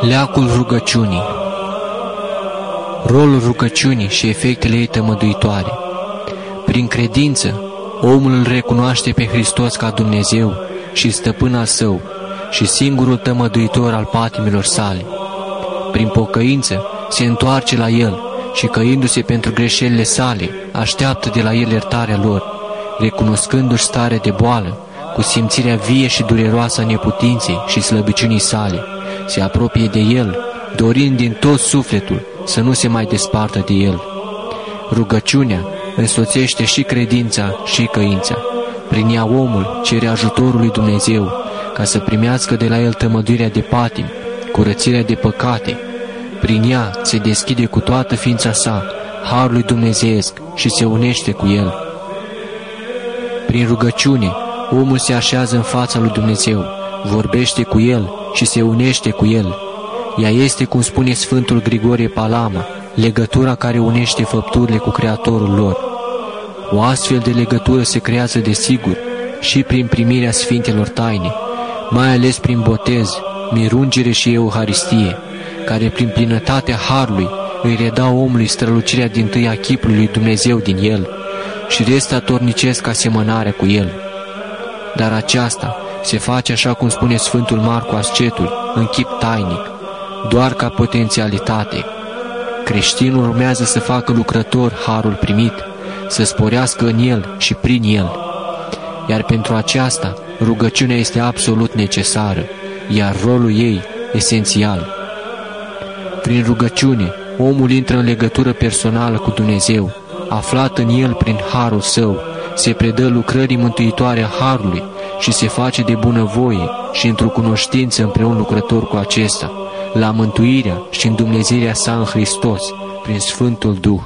Leacul rugăciunii. Rolul rugăciunii și efectele ei tămăduitoare. Prin credință, omul îl recunoaște pe Hristos ca Dumnezeu și stăpân al său și singurul tămăduitor al patimilor sale. Prin pocăință se întoarce la El și căindu-se pentru greșelile sale, așteaptă de la El iertarea lor, recunoscându-și starea de boală, cu simțirea vie și dureroasă a neputinței și slăbiciunii sale, se apropie de El, dorind din tot sufletul să nu se mai despartă de El. Rugăciunea însoțește și credința și căința. Prin ea omul cere ajutorul lui Dumnezeu ca să primească de la El tămăduirea de patim, curățirea de păcate. Prin ea se deschide cu toată ființa sa harul lui Dumnezeesc și se unește cu El. Prin rugăciune, omul se așează în fața lui Dumnezeu, vorbește cu El și se unește cu El. Ea este, cum spune Sfântul Grigorie Palama, legătura care unește făpturile cu Creatorul lor. O astfel de legătură se creează de sigur și prin primirea Sfintelor Taine, mai ales prin botez, mirungere și euharistie, care prin plinătatea Harului îi redau omului strălucirea din tâia chipului lui Dumnezeu din el și restatornicesc asemănarea cu el. Dar aceasta se face așa cum spune Sfântul Marcu Ascetul, în chip tainic, doar ca potențialitate. Creștinul urmează să facă lucrător harul primit, să sporească în el și prin el. Iar pentru aceasta, rugăciunea este absolut necesară, iar rolul ei esențial. Prin rugăciune, omul intră în legătură personală cu Dumnezeu, aflat în el prin harul său, se predă lucrării mântuitoare a harului și se face de bunăvoie și într-o cunoștință împreună lucrător cu acesta, la mântuirea și în Dumnezeirea sa în Hristos, prin Sfântul Duh.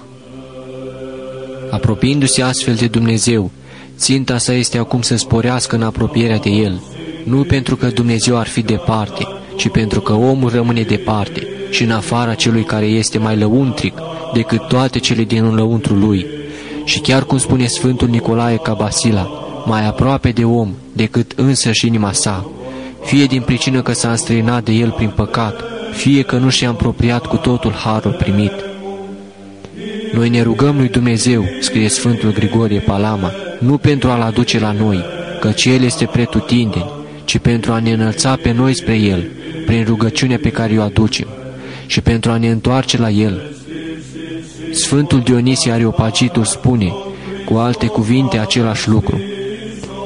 Apropiindu-se astfel de Dumnezeu, ținta sa este acum să sporească în apropierea de El, nu pentru că Dumnezeu ar fi departe, ci pentru că omul rămâne departe și în afara celui care este mai lăuntric decât toate cele din lăuntru lui. Și chiar cum spune Sfântul Nicolae Cabasila, mai aproape de om decât însă și inima sa, fie din pricină că s-a înstrăinat de el prin păcat, fie că nu și-a apropiat cu totul harul primit. Noi ne rugăm lui Dumnezeu, scrie Sfântul Grigorie Palama, nu pentru a-L aduce la noi, căci El este pretutindeni, ci pentru a ne înălța pe noi spre El, prin rugăciunea pe care o aducem, și pentru a ne întoarce la El. Sfântul Dionisie Areopagitul spune, cu alte cuvinte, același lucru.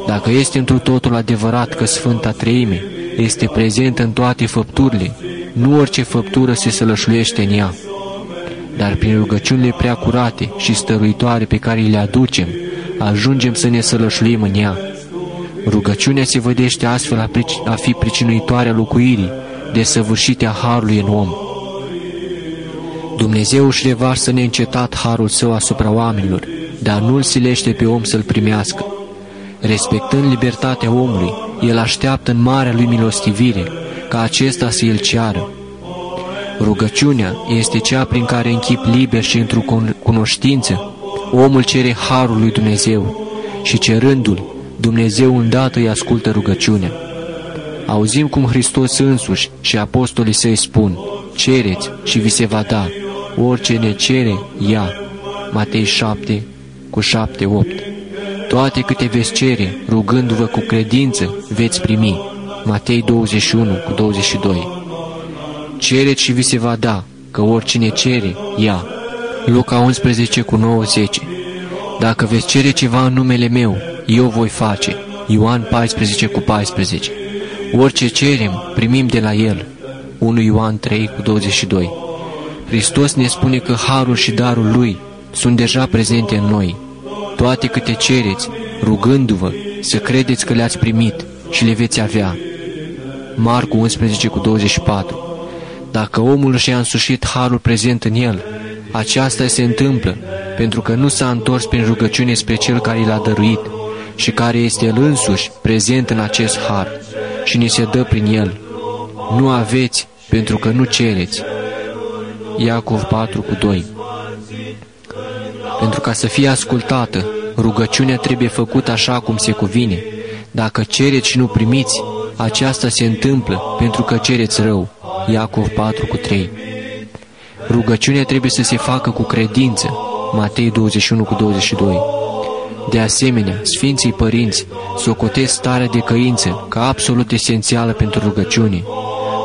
Dacă este întru totul adevărat că Sfânta Treime este prezentă în toate făpturile, nu orice făptură se sălășluiește în ea. Dar prin rugăciunile prea curate și stăruitoare pe care le aducem, ajungem să ne sălășluim în ea. Rugăciunea se vădește astfel a, a fi pricinuitoarea locuirii, de săvârșitea Harului în om. Dumnezeu își revarsă neîncetat Harul Său asupra oamenilor, dar nu-L silește pe om să-L primească. Respectând libertatea omului, El așteaptă în marea Lui milostivire ca acesta să îl ceară. Rugăciunea este cea prin care în chip liber și într-o cunoștință omul cere Harul lui Dumnezeu și cerându-l, Dumnezeu îndată îi ascultă rugăciunea. Auzim cum Hristos însuși și apostolii săi spun, cereți și vi se va da, orice ne cere, ia. Matei 7 cu 7, 8 Toate câte veți cere, rugându-vă cu credință, veți primi. Matei 21 cu 22 Cereți și vi se va da, că oricine cere, ia. Luca 11 cu 9, 10 Dacă veți cere ceva în numele meu, eu voi face. Ioan 14 cu 14 Orice cerem, primim de la El. 1 Ioan 3 cu 22 Hristos ne spune că harul și darul Lui sunt deja prezente în noi. Toate câte cereți, rugându-vă, să credeți că le-ați primit și le veți avea. Marcu 11 cu 24 Dacă omul și-a însușit harul prezent în el, aceasta se întâmplă pentru că nu s-a întors prin rugăciune spre Cel care l-a dăruit și care este El însuși prezent în acest har și ni se dă prin El. Nu aveți pentru că nu cereți. Iacov 4 cu 2 Pentru ca să fie ascultată, rugăciunea trebuie făcută așa cum se cuvine. Dacă cereți și nu primiți, aceasta se întâmplă pentru că cereți rău. Iacov 4 cu 3. Rugăciunea trebuie să se facă cu credință, Matei 21 cu 22. De asemenea, Sfinții Părinți socotesc starea de căință ca absolut esențială pentru rugăciune.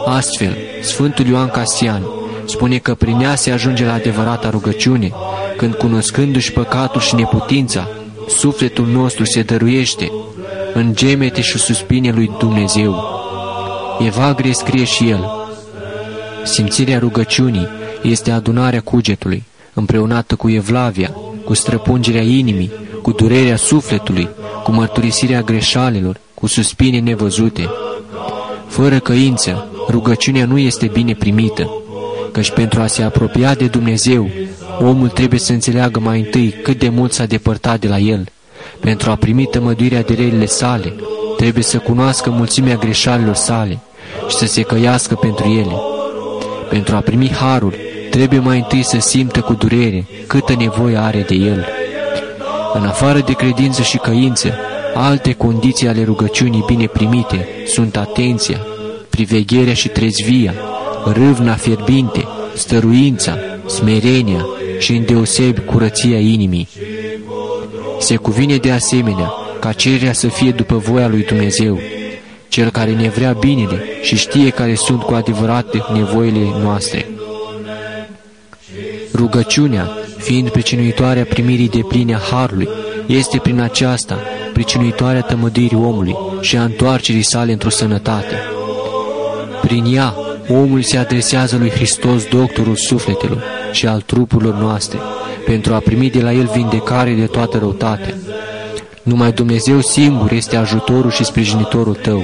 Astfel, Sfântul Ioan Castian spune că prin ea se ajunge la adevărata rugăciune, când cunoscându-și păcatul și neputința, sufletul nostru se dăruiește în gemete și suspine lui Dumnezeu. Evagrie scrie și el, Simțirea rugăciunii este adunarea cugetului, împreunată cu evlavia, cu străpungerea inimii, cu durerea sufletului, cu mărturisirea greșalelor, cu suspine nevăzute. Fără căință, rugăciunea nu este bine primită, căci pentru a se apropia de Dumnezeu, omul trebuie să înțeleagă mai întâi cât de mult s-a depărtat de la El. Pentru a primi tămăduirea de relele sale, trebuie să cunoască mulțimea greșalilor sale și să se căiască pentru ele. Pentru a primi harul, trebuie mai întâi să simtă cu durere câtă nevoie are de el. În afară de credință și căință, alte condiții ale rugăciunii bine primite sunt atenția, privegherea și trezvia, râvna fierbinte, stăruința, smerenia și îndeosebi curăția inimii. Se cuvine de asemenea ca cererea să fie după voia lui Dumnezeu, cel care ne vrea binele și știe care sunt cu adevărat nevoile noastre. Rugăciunea, fiind pricinuitoarea primirii de pline a Harului, este prin aceasta pricinuitoarea tămăduirii omului și a întoarcerii sale într-o sănătate. Prin ea, omul se adresează lui Hristos, doctorul sufletelor și al trupurilor noastre, pentru a primi de la el vindecare de toată răutatea. Numai Dumnezeu singur este ajutorul și sprijinitorul tău.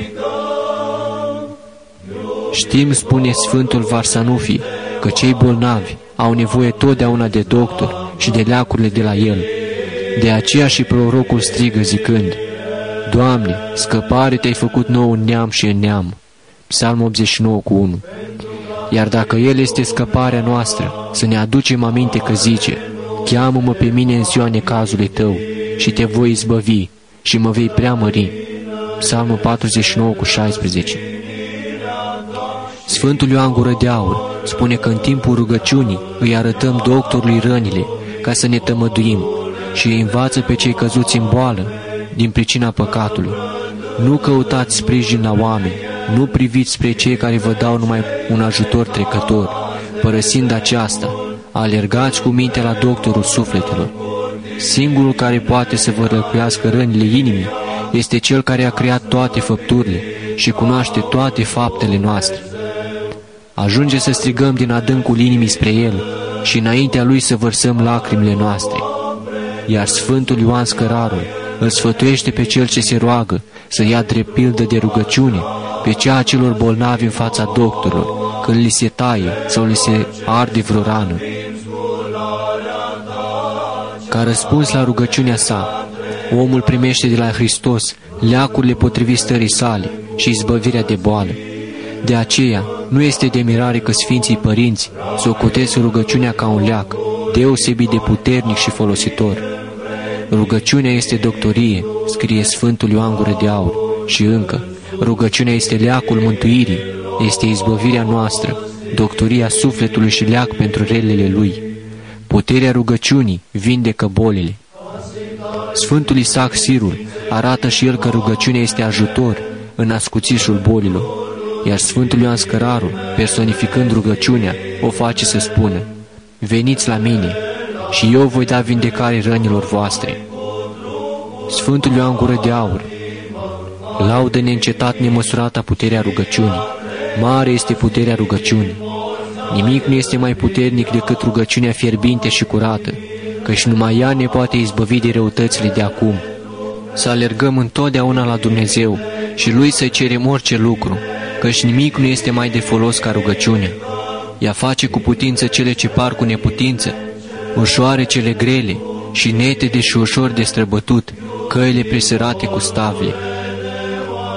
Știm, spune Sfântul Varsanufi, că cei bolnavi au nevoie totdeauna de doctor și de leacurile de la el. De aceea și prorocul strigă zicând, Doamne, scăpare te-ai făcut nou în neam și în neam. Psalm 89 cu 1 Iar dacă El este scăparea noastră, să ne aducem aminte că zice, Cheamă-mă pe mine în ziua necazului tău și te voi izbăvi și mă vei preamări. Psalmul 49 cu 16 Sfântul Ioan Gură de Aur spune că în timpul rugăciunii îi arătăm doctorului rănile ca să ne tămăduim și îi învață pe cei căzuți în boală din pricina păcatului. Nu căutați sprijin la oameni, nu priviți spre cei care vă dau numai un ajutor trecător. Părăsind aceasta, alergați cu minte la doctorul sufletelor. Singurul care poate să vă răcuiască rănile inimii este Cel care a creat toate făpturile și cunoaște toate faptele noastre. Ajunge să strigăm din adâncul inimii spre El și înaintea Lui să vărsăm lacrimile noastre. Iar Sfântul Ioan Scărarul îl sfătuiește pe cel ce se roagă să ia drept pildă de rugăciune pe cea celor bolnavi în fața doctorilor, când li se taie sau li se arde vreo rană. Ca răspuns la rugăciunea sa, omul primește de la Hristos leacurile potrivit stării sale și izbăvirea de boală. De aceea, nu este de mirare că Sfinții Părinți socotesc rugăciunea ca un leac, deosebit de puternic și folositor. Rugăciunea este doctorie, scrie Sfântul Ioan Gură de Aur, și încă, rugăciunea este leacul mântuirii, este izbăvirea noastră, doctoria sufletului și leac pentru relele lui. Puterea rugăciunii vindecă bolile. Sfântul Isaac Sirul arată și el că rugăciunea este ajutor în ascuțișul bolilor, iar Sfântul Ioan Scărarul, personificând rugăciunea, o face să spună, Veniți la mine și eu voi da vindecare rănilor voastre. Sfântul Ioan Gură de Aur laudă neîncetat nemăsurata puterea rugăciunii. Mare este puterea rugăciunii. Nimic nu este mai puternic decât rugăciunea fierbinte și curată, căci numai ea ne poate izbăvi de răutățile de acum. Să alergăm întotdeauna la Dumnezeu și Lui să cerem orice lucru, căci nimic nu este mai de folos ca rugăciunea. Ea face cu putință cele ce par cu neputință, ușoare cele grele și netede și ușor de străbătut, căile presărate cu stavle.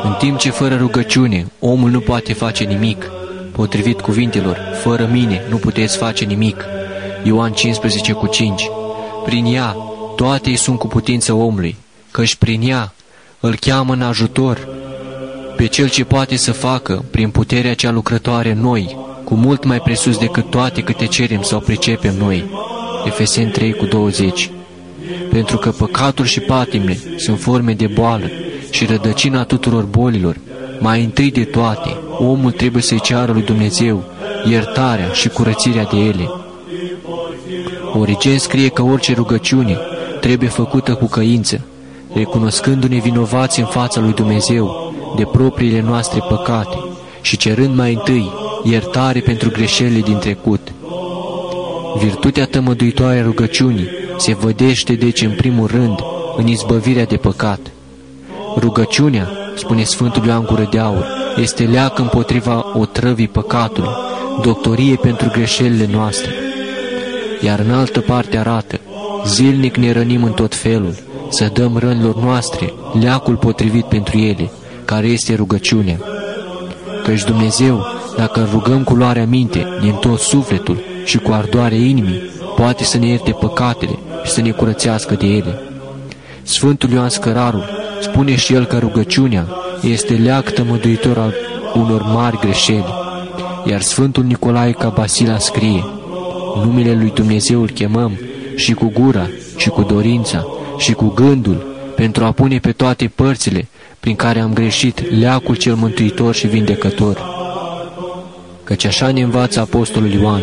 În timp ce fără rugăciune omul nu poate face nimic, potrivit cuvintelor, fără mine nu puteți face nimic. Ioan 15 cu 5 Prin ea toate îi sunt cu putință omului, căci prin ea îl cheamă în ajutor pe cel ce poate să facă, prin puterea cea lucrătoare noi, cu mult mai presus decât toate câte cerem sau pricepem noi. Efeseni 3 cu 20 Pentru că păcatul și patimile sunt forme de boală și rădăcina tuturor bolilor, mai întâi de toate, omul trebuie să-i ceară lui Dumnezeu iertarea și curățirea de ele. Origen scrie că orice rugăciune trebuie făcută cu căință, recunoscându-ne vinovați în fața lui Dumnezeu de propriile noastre păcate și cerând mai întâi iertare pentru greșelile din trecut. Virtutea tămăduitoare a rugăciunii se vădește deci în primul rând în izbăvirea de păcat. Rugăciunea, spune Sfântul Ioan Gură de Aur, este leacă împotriva otrăvii păcatului, doctorie pentru greșelile noastre. Iar în altă parte arată, zilnic ne rănim în tot felul, să dăm rănilor noastre leacul potrivit pentru ele, care este rugăciunea. Căci Dumnezeu, dacă îl rugăm cu luarea minte, din tot sufletul și cu ardoare inimii, poate să ne ierte păcatele și să ne curățească de ele. Sfântul Ioan Scărarul spune și el că rugăciunea este leac tămăduitor al unor mari greșeli, iar Sfântul Nicolae Cabasila scrie, numele lui Dumnezeu îl chemăm și cu gura, și cu dorința, și cu gândul, pentru a pune pe toate părțile prin care am greșit leacul cel mântuitor și vindecător. Căci așa ne învață Apostolul Ioan,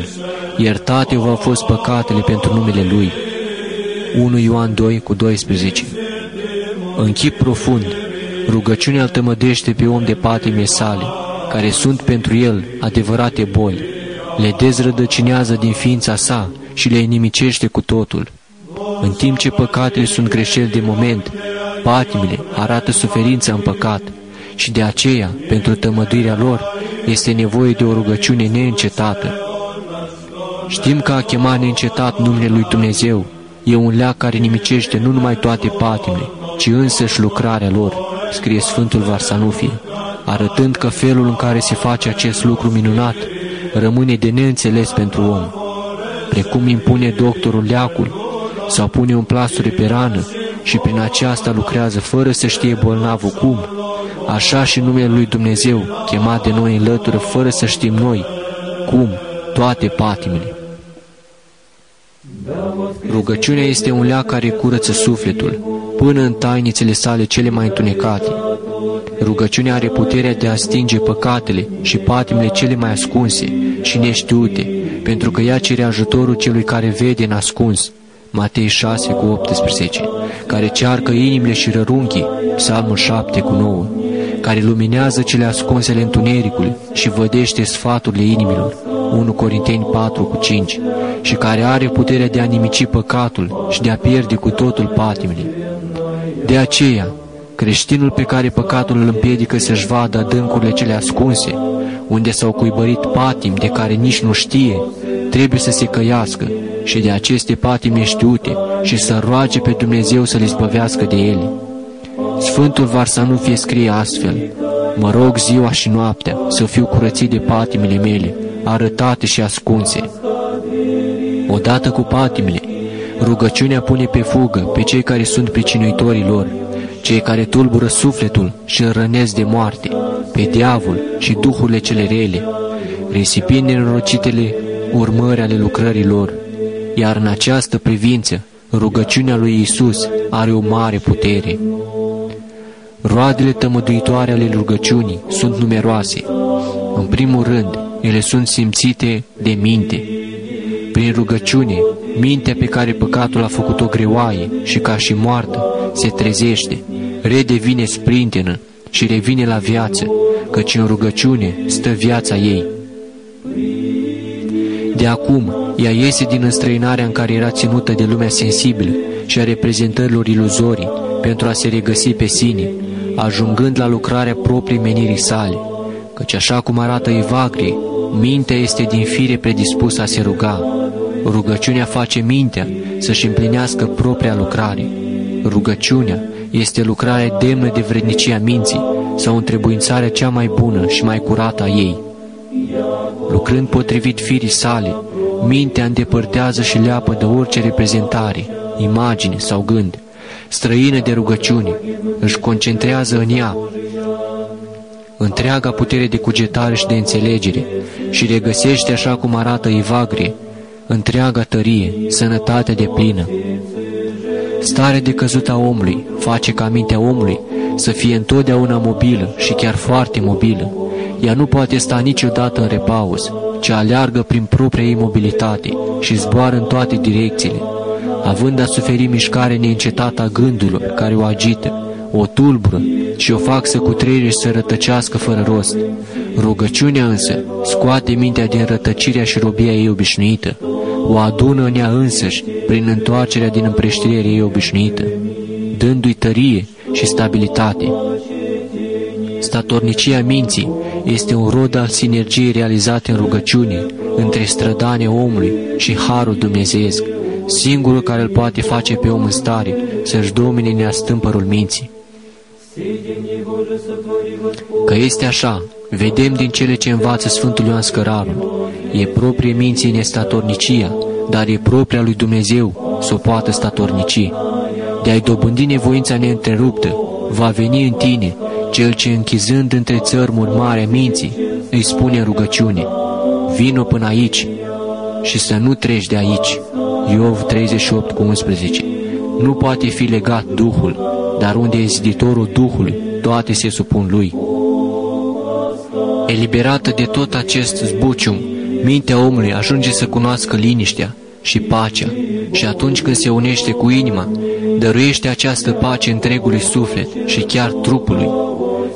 iertate v-au fost păcatele pentru numele Lui. 1 Ioan 2 cu 12 În chip profund, rugăciunea îl tămădește pe om de patime sale, care sunt pentru el adevărate boli, le dezrădăcinează din ființa sa și le inimicește cu totul. În timp ce păcatele sunt greșeli de moment, patimile arată suferința în păcat și de aceea, pentru tămăduirea lor, este nevoie de o rugăciune neîncetată. Știm că a chema neîncetat numele lui Dumnezeu e un leac care nimicește nu numai toate patimile, ci însăși lucrarea lor, scrie Sfântul Varsanufie, arătând că felul în care se face acest lucru minunat rămâne de neînțeles pentru om. Precum impune doctorul leacul sau pune un plasture pe rană și prin aceasta lucrează fără să știe bolnavul cum, așa și numele lui Dumnezeu, chemat de noi în lătură fără să știm noi cum toate patimile. Rugăciunea este un leac care curăță sufletul, până în tainițele sale cele mai întunecate. Rugăciunea are puterea de a stinge păcatele și patimile cele mai ascunse și neștiute, pentru că ea cere ajutorul celui care vede în ascuns, Matei 6 cu 18, care cearcă inimile și rărunchii, Psalmul 7 cu 9, care luminează cele ascunsele întunericului și vădește sfaturile inimilor, 1 Corinteni 4 cu 5, și care are puterea de a nimici păcatul și de a pierde cu totul patimile. De aceea, creștinul pe care păcatul îl împiedică să-și vadă adâncurile cele ascunse, unde s-au cuibărit patim de care nici nu știe, trebuie să se căiască și de aceste patimi știute și să roage pe Dumnezeu să le zbăvească de ele. Sfântul Varsanufie scrie astfel, Mă rog ziua și noaptea să fiu curățit de patimile mele, arătate și ascunse. Odată cu patimile, rugăciunea pune pe fugă pe cei care sunt pricinuitorii lor, cei care tulbură sufletul și îl rănesc de moarte, pe diavol și duhurile cele rele, risipind nenorocitele urmări ale lucrării lor, iar în această privință, rugăciunea lui Isus are o mare putere. Roadele tămăduitoare ale rugăciunii sunt numeroase. În primul rând, ele sunt simțite de minte. Prin rugăciune, mintea pe care păcatul a făcut-o greoaie și ca și moartă se trezește, redevine sprintenă și revine la viață, căci în rugăciune stă viața ei. De acum, ea iese din înstrăinarea în care era ținută de lumea sensibilă și a reprezentărilor iluzorii pentru a se regăsi pe sine, ajungând la lucrarea proprii menirii sale, căci așa cum arată Evagrie, mintea este din fire predispusă a se ruga. Rugăciunea face mintea să-și împlinească propria lucrare. Rugăciunea este lucrarea demnă de vrednicia minții sau întrebuințarea cea mai bună și mai curată a ei. Lucrând potrivit firii sale, mintea îndepărtează și leapă de orice reprezentare, imagine sau gând, străină de rugăciune, își concentrează în ea întreaga putere de cugetare și de înțelegere și regăsește așa cum arată Evagrie, întreaga tărie, sănătatea de plină. Starea de căzut a omului face ca mintea omului să fie întotdeauna mobilă și chiar foarte mobilă. Ea nu poate sta niciodată în repaus, ci aleargă prin propria ei mobilitate și zboară în toate direcțiile, având a suferi mișcare neîncetată a gândurilor care o agită, o tulbură și o fac să cutreiere și să rătăcească fără rost. Rugăciunea însă scoate mintea din rătăcirea și robia ei obișnuită, o adună în ea însăși prin întoarcerea din împreștirea ei obișnuită, dându-i tărie și stabilitate. Statornicia minții este un rod al sinergiei realizate în rugăciune între strădania omului și harul dumnezeiesc, singurul care îl poate face pe om în stare să-și domine neastâmpărul minții. Că este așa, vedem din cele ce învață Sfântul Ioan Scărarul. E proprie minții nestatornicia, dar e propria lui Dumnezeu să o poată statornici. De a-i dobândi nevoința neîntreruptă, va veni în tine cel ce închizând între țărmuri mare minții, îi spune în rugăciune, vino până aici și să nu treci de aici. Iov 38 cu 11 Nu poate fi legat Duhul, dar unde e ziditorul Duhului, toate se supun lui. Eliberată de tot acest zbucium, mintea omului ajunge să cunoască liniștea și pacea și atunci când se unește cu inima, dăruiește această pace întregului suflet și chiar trupului.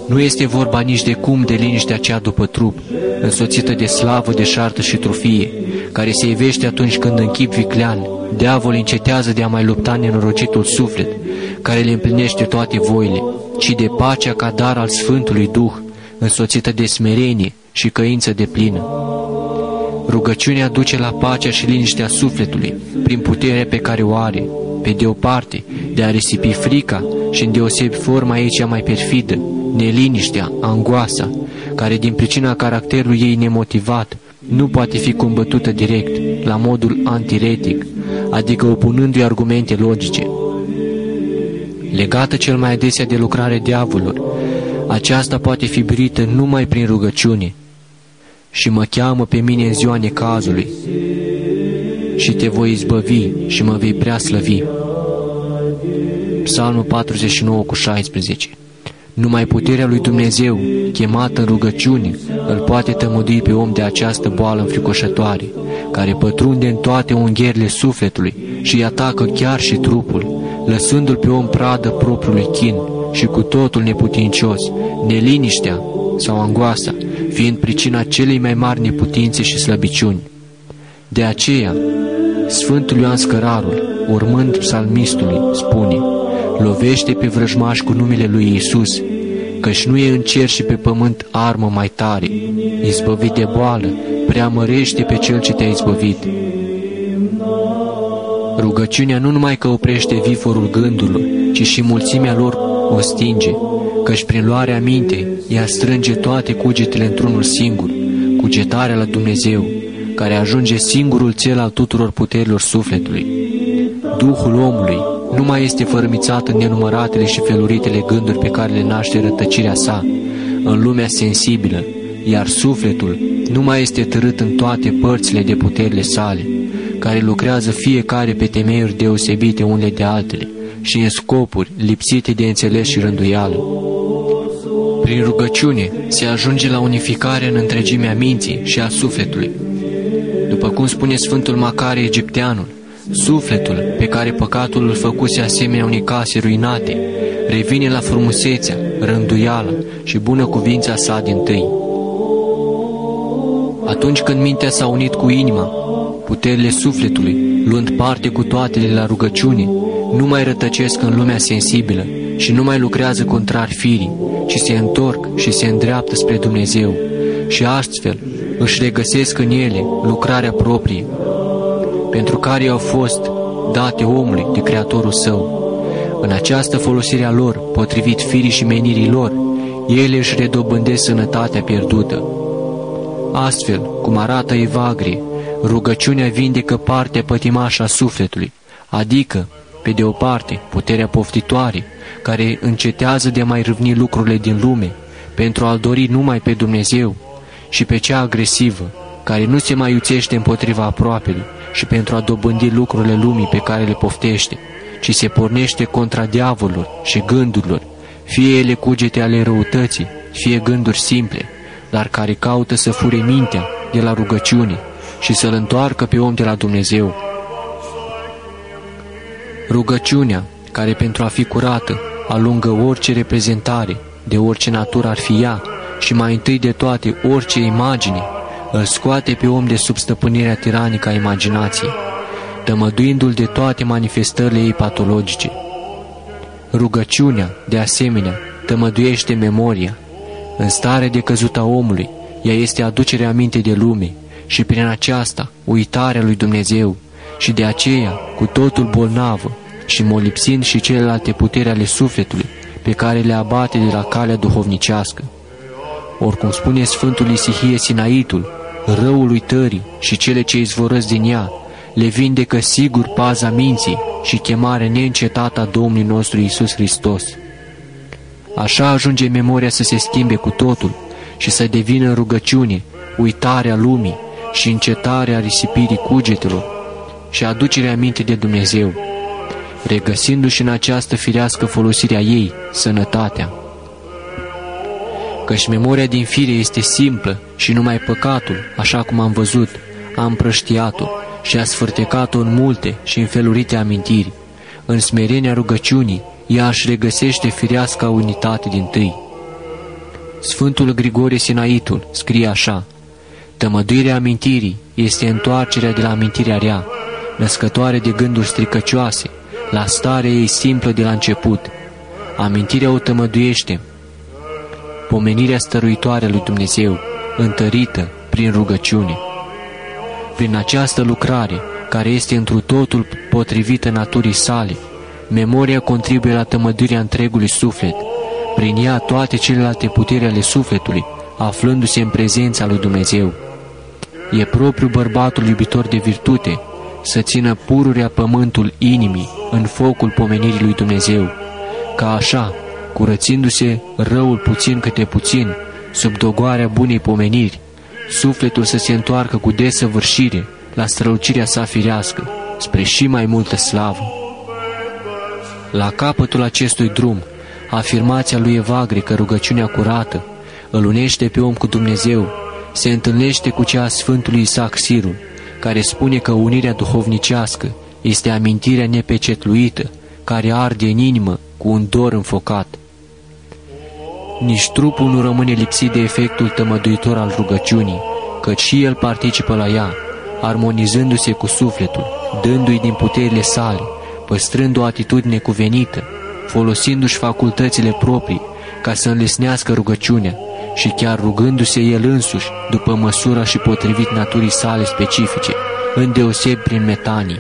Nu este vorba nici de cum de liniștea cea după trup, însoțită de slavă, de șartă și trufie, care se ivește atunci când în chip viclean, diavol încetează de a mai lupta nenorocitul suflet, care le împlinește toate voile, ci de pacea ca dar al Sfântului Duh, însoțită de smerenie și căință de plină. Rugăciunea duce la pacea și liniștea sufletului, prin puterea pe care o are, pe de o parte, de a risipi frica și îndeosebi forma ei cea mai perfidă, neliniștea, angoasa, care din pricina caracterului ei nemotivat nu poate fi combătută direct, la modul antiretic, adică opunându-i argumente logice. Legată cel mai adesea de lucrare diavolului, aceasta poate fi brită numai prin rugăciune. Și mă cheamă pe mine în ziua necazului. Și te voi izbăvi și mă vei prea slăvi. Psalmul 49 cu 16 Numai puterea lui Dumnezeu, chemată în rugăciune, îl poate tămădui pe om de această boală înfricoșătoare, care pătrunde în toate ungherile sufletului și îi atacă chiar și trupul, lăsându-l pe om pradă propriului chin și cu totul neputincios, neliniștea sau angoasa, fiind pricina celei mai mari neputințe și slăbiciuni. De aceea, Sfântul Ioan Scărarul, urmând psalmistului, spune, lovește pe vrăjmaș cu numele lui Isus, căci nu e în cer și pe pământ armă mai tare, izbăvit de boală, preamărește pe cel ce te-a izbăvit. Rugăciunea nu numai că oprește viforul gândurilor, ci și mulțimea lor o stinge, căci prin luarea minte ea strânge toate cugetele într-unul singur, cugetarea la Dumnezeu, care ajunge singurul cel al tuturor puterilor sufletului. Duhul omului nu mai este fărămițat în nenumăratele și feluritele gânduri pe care le naște rătăcirea sa, în lumea sensibilă, iar sufletul nu mai este târât în toate părțile de puterile sale, care lucrează fiecare pe temeiuri deosebite unele de altele și în scopuri lipsite de înțeles și rânduială. Prin rugăciune se ajunge la unificare în întregimea minții și a sufletului. După cum spune Sfântul Macare Egipteanul, sufletul pe care păcatul îl făcuse asemenea unei case ruinate, revine la frumusețea, rânduiala și bună cuvința sa din tâi. Atunci când mintea s-a unit cu inima, puterile sufletului, luând parte cu toatele la rugăciune, nu mai rătăcesc în lumea sensibilă și nu mai lucrează contrar firii, ci se întorc și se îndreaptă spre Dumnezeu și astfel își regăsesc în ele lucrarea proprie, pentru care au fost date omului de Creatorul Său. În această folosire a lor, potrivit firii și menirii lor, ele își redobândesc sănătatea pierdută. Astfel, cum arată Evagrie, rugăciunea vindecă partea pătimașă a sufletului, adică, pe de o parte, puterea poftitoare, care încetează de a mai râvni lucrurile din lume, pentru a-L dori numai pe Dumnezeu și pe cea agresivă, care nu se mai iuțește împotriva aproapelui și pentru a dobândi lucrurile lumii pe care le poftește, ci se pornește contra diavolului și gândurilor, fie ele cugete ale răutății, fie gânduri simple, dar care caută să fure mintea de la rugăciune și să-l întoarcă pe om de la Dumnezeu. Rugăciunea, care pentru a fi curată, alungă orice reprezentare, de orice natură ar fi ea, și mai întâi de toate orice imagine, îl scoate pe om de sub stăpânirea tiranică a imaginației, tămăduindu-l de toate manifestările ei patologice. Rugăciunea, de asemenea, tămăduiește memoria. În stare de căzuta omului, ea este aducerea aminte de lume și prin aceasta uitarea lui Dumnezeu și de aceea cu totul bolnavă și molipsind și celelalte puteri ale sufletului pe care le abate de la calea duhovnicească. Oricum spune Sfântul Isihie Sinaitul, răul uitării și cele ce izvorăsc din ea, le vindecă sigur paza minții și chemare neîncetată a Domnului nostru Isus Hristos. Așa ajunge memoria să se schimbe cu totul și să devină rugăciune, uitarea lumii și încetarea risipirii cugetelor și aducerea minte de Dumnezeu, regăsindu-și în această firească folosirea ei sănătatea. Căci memoria din fire este simplă și numai păcatul, așa cum am văzut, a împrăștiat-o și a sfârtecat-o în multe și în felurite amintiri. În smerenia rugăciunii, ea își regăsește fireasca unitate din tâi. Sfântul Grigorie Sinaitul scrie așa, Tămăduirea amintirii este întoarcerea de la amintirea rea, născătoare de gânduri stricăcioase, la starea ei simplă de la început. Amintirea o tămăduiește, pomenirea stăruitoare lui Dumnezeu, întărită prin rugăciune. Prin această lucrare, care este întru totul potrivită naturii sale, memoria contribuie la tămăduirea întregului suflet, prin ea toate celelalte puteri ale sufletului, aflându-se în prezența lui Dumnezeu. E propriu bărbatul iubitor de virtute să țină pururea pământul inimii în focul pomenirii lui Dumnezeu, ca așa, curățindu-se răul puțin câte puțin, sub dogoarea bunei pomeniri, sufletul să se întoarcă cu desăvârșire la strălucirea sa firească, spre și mai multă slavă. La capătul acestui drum, afirmația lui Evagre că rugăciunea curată îl unește pe om cu Dumnezeu, se întâlnește cu cea a Sfântului Isaac Sirul, care spune că unirea duhovnicească este amintirea nepecetluită, care arde în inimă cu un dor înfocat. Nici trupul nu rămâne lipsit de efectul tămăduitor al rugăciunii, căci și el participă la ea, armonizându-se cu sufletul, dându-i din puterile sale, păstrând o atitudine cuvenită, folosindu-și facultățile proprii ca să înlesnească rugăciunea și chiar rugându-se el însuși după măsura și potrivit naturii sale specifice, îndeoseb prin metanii.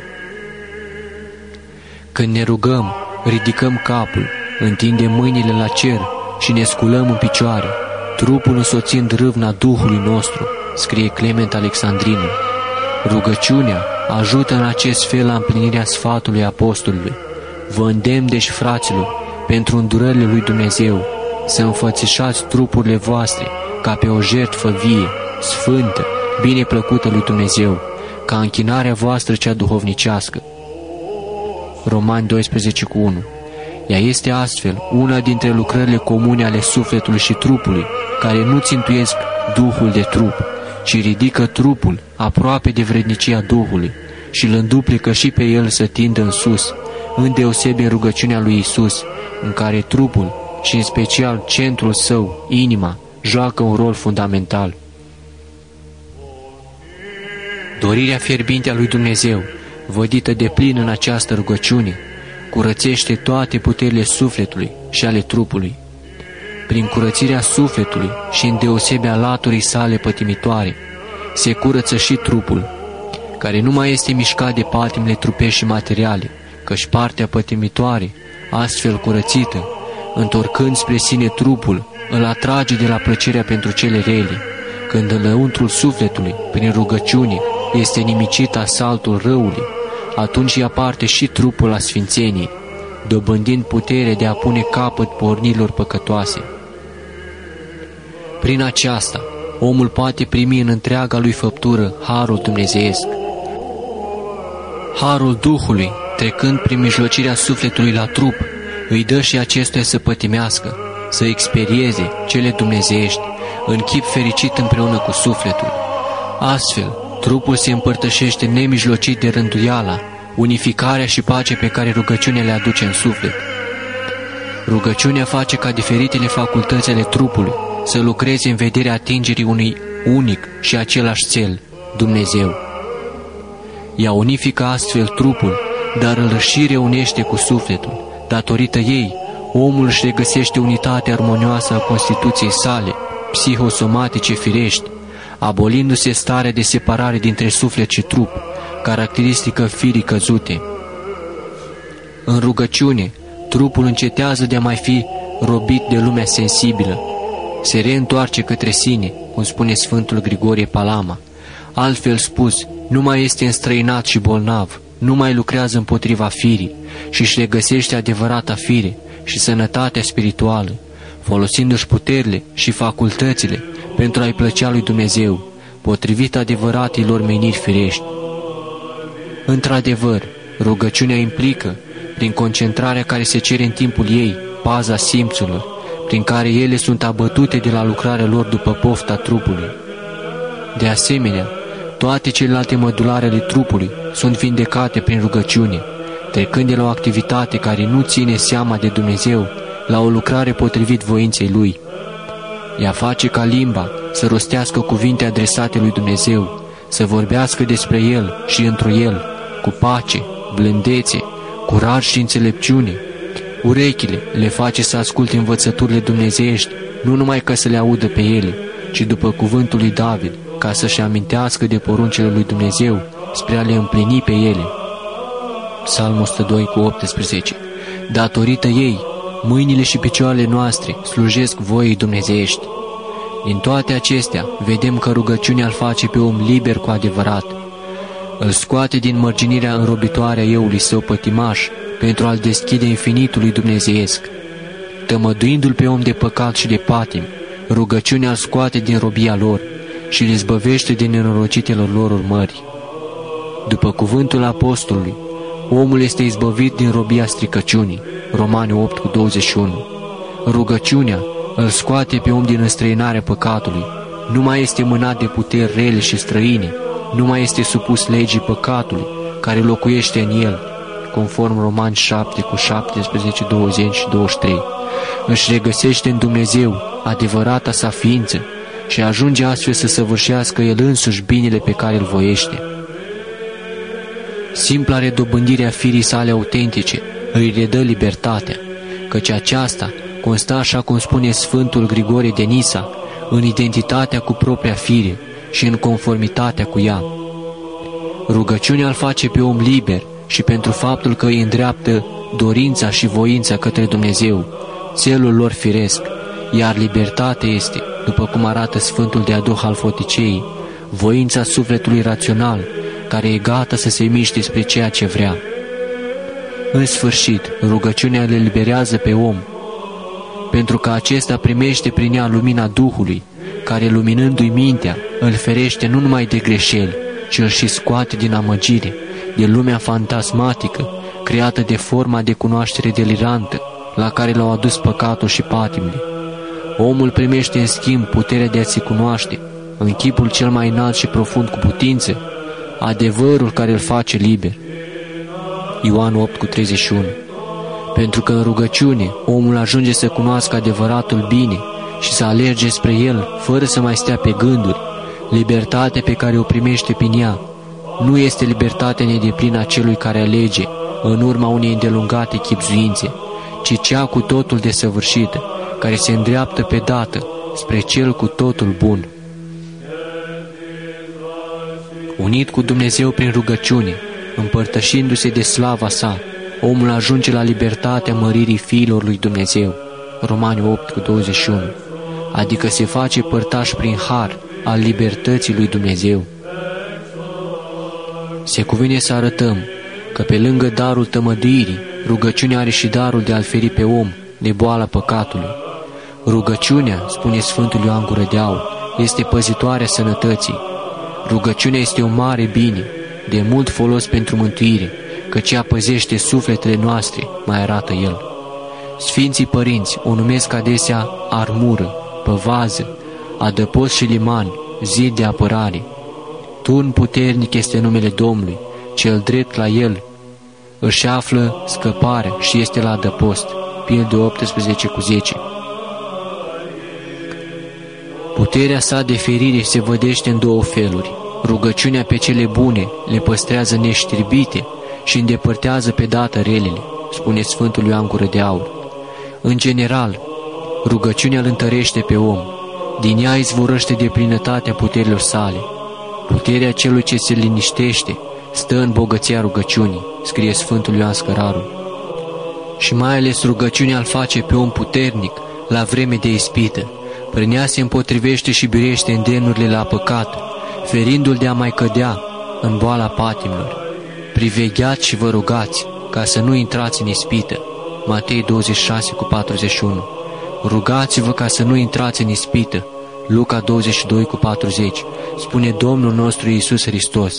Când ne rugăm, ridicăm capul, întindem mâinile la cer și ne sculăm în picioare, trupul însoțind râvna Duhului nostru, scrie Clement Alexandrinul. Rugăciunea ajută în acest fel la împlinirea sfatului apostolului. Vă îndemn deci, fraților, pentru îndurările lui Dumnezeu, să înfățișați trupurile voastre ca pe o jertfă vie, sfântă, bine plăcută lui Dumnezeu, ca închinarea voastră cea duhovnicească. Romani 12 cu 1 Ea este astfel una dintre lucrările comune ale sufletului și trupului, care nu țintuiesc Duhul de trup, ci ridică trupul aproape de vrednicia Duhului și îl înduplică și pe el să tindă în sus, îndeosebe rugăciunea lui Isus, în care trupul și în special centrul său, inima, joacă un rol fundamental. Dorirea fierbinte a lui Dumnezeu, vădită de plin în această rugăciune, curățește toate puterile sufletului și ale trupului. Prin curățirea sufletului și în deosebea laturii sale pătimitoare, se curăță și trupul, care nu mai este mișcat de patimile trupești și materiale, căci partea pătimitoare, astfel curățită, întorcând spre sine trupul, îl atrage de la plăcerea pentru cele rele, când în lăuntrul sufletului, prin rugăciune, este nimicit asaltul răului, atunci ia parte și trupul la sfințenii, dobândind putere de a pune capăt pornilor păcătoase. Prin aceasta, omul poate primi în întreaga lui făptură harul dumnezeiesc. Harul Duhului, trecând prin mijlocirea sufletului la trup, îi dă și acestuia să pătimească, să experieze cele dumnezeiești, în chip fericit împreună cu sufletul. Astfel, trupul se împărtășește nemijlocit de rânduiala, unificarea și pace pe care rugăciunea le aduce în suflet. Rugăciunea face ca diferitele facultăți ale trupului să lucreze în vederea atingerii unui unic și același cel, Dumnezeu. Ea unifică astfel trupul, dar îl și reunește cu sufletul. Datorită ei, omul își regăsește unitatea armonioasă a Constituției sale, psihosomatice firești, abolindu-se starea de separare dintre suflet și trup, caracteristică firii căzute. În rugăciune, trupul încetează de a mai fi robit de lumea sensibilă, se reîntoarce către sine, cum spune Sfântul Grigorie Palama. Altfel spus, nu mai este înstrăinat și bolnav, nu mai lucrează împotriva firii și își regăsește adevărata fire și sănătatea spirituală, folosindu-și puterile și facultățile pentru a-i plăcea lui Dumnezeu, potrivit adevăratilor meniri firești. Într-adevăr, rugăciunea implică, prin concentrarea care se cere în timpul ei, paza simțurilor, prin care ele sunt abătute de la lucrarea lor după pofta trupului. De asemenea, toate celelalte mădulare ale trupului sunt vindecate prin rugăciune, trecând de la o activitate care nu ține seama de Dumnezeu la o lucrare potrivit voinței Lui. Ea face ca limba să rostească cuvinte adresate lui Dumnezeu, să vorbească despre El și întru El, cu pace, blândețe, curaj și înțelepciune. Urechile le face să asculte învățăturile dumnezeiești, nu numai ca să le audă pe ele, ci după cuvântul lui David, ca să-și amintească de poruncile lui Dumnezeu, spre a le împlini pe ele. Psalmul 102 cu 18 Datorită ei, mâinile și picioarele noastre slujesc voii dumnezeiești. Din toate acestea, vedem că rugăciunea îl face pe om liber cu adevărat. Îl scoate din mărginirea înrobitoare a eului său pătimaș pentru a-l deschide infinitului dumnezeiesc. Tămăduindu-l pe om de păcat și de patim, rugăciunea îl scoate din robia lor și îl izbăvește din nenorocitelor lor urmări. După cuvântul apostolului, omul este izbăvit din robia stricăciunii, Romani 8 cu 21. Rugăciunea îl scoate pe om din înstrăinarea păcatului, nu mai este mânat de puteri rele și străine, nu mai este supus legii păcatului, care locuiește în el, conform Romani 7 cu 17, 20 și 23. Își regăsește în Dumnezeu adevărata sa ființă și ajunge astfel să săvârșească el însuși binele pe care îl voiește. Simpla redobândire a firii sale autentice îi redă libertatea, căci aceasta consta, așa cum spune Sfântul Grigorie de Nisa, în identitatea cu propria fire și în conformitatea cu ea. Rugăciunea îl face pe om liber și pentru faptul că îi îndreaptă dorința și voința către Dumnezeu, țelul lor firesc, iar libertatea este, după cum arată Sfântul de Aduh al Foticei, voința sufletului rațional, care e gata să se miște spre ceea ce vrea. În sfârșit, rugăciunea le liberează pe om, pentru că acesta primește prin ea lumina Duhului, care, luminându-i mintea, îl ferește nu numai de greșeli, ci îl și scoate din amăgire, de lumea fantasmatică, creată de forma de cunoaștere delirantă, la care l-au adus păcatul și patimile. Omul primește în schimb puterea de a se cunoaște, în chipul cel mai înalt și profund cu putință, adevărul care îl face liber. Ioan 8 cu 31 Pentru că în rugăciune omul ajunge să cunoască adevăratul bine și să alerge spre el fără să mai stea pe gânduri, libertatea pe care o primește prin ea nu este libertatea nedeplină a celui care alege în urma unei îndelungate chipzuințe, ci cea cu totul desăvârșită, care se îndreaptă pe dată spre cel cu totul bun. Unit cu Dumnezeu prin rugăciune, împărtășindu-se de slava sa, omul ajunge la libertatea măririi fiilor lui Dumnezeu. Romani 8 cu 21 Adică se face părtaș prin har al libertății lui Dumnezeu. Se cuvine să arătăm că pe lângă darul tămăduirii, rugăciunea are și darul de a-l feri pe om de boala păcatului. Rugăciunea, spune Sfântul Ioan Gură de Aur, este păzitoarea sănătății. Rugăciunea este un mare bine, de mult folos pentru mântuire, căci ea păzește sufletele noastre, mai arată el. Sfinții părinți o numesc adesea armură, păvază, adăpost și liman, zid de apărare. Turn puternic este numele Domnului, cel drept la el își află scăparea și este la adăpost. Pildă 18 cu 10 Puterea sa de ferire se vădește în două feluri. Rugăciunea pe cele bune le păstrează neștirbite și îndepărtează pe dată relele, spune Sfântul Ioan Gură de Aur. În general, rugăciunea îl întărește pe om, din ea izvorăște de plinătatea puterilor sale. Puterea celui ce se liniștește stă în bogăția rugăciunii, scrie Sfântul Ioan Scăraru. Și mai ales rugăciunea îl face pe om puternic la vreme de ispită. Prin ea se împotrivește și birește îndenurile la păcat, ferindu-l de a mai cădea în boala patimilor. Privegheați și vă rugați ca să nu intrați în ispită. Matei 26 cu 41 Rugați-vă ca să nu intrați în ispită. Luca 22 cu 40 Spune Domnul nostru Iisus Hristos.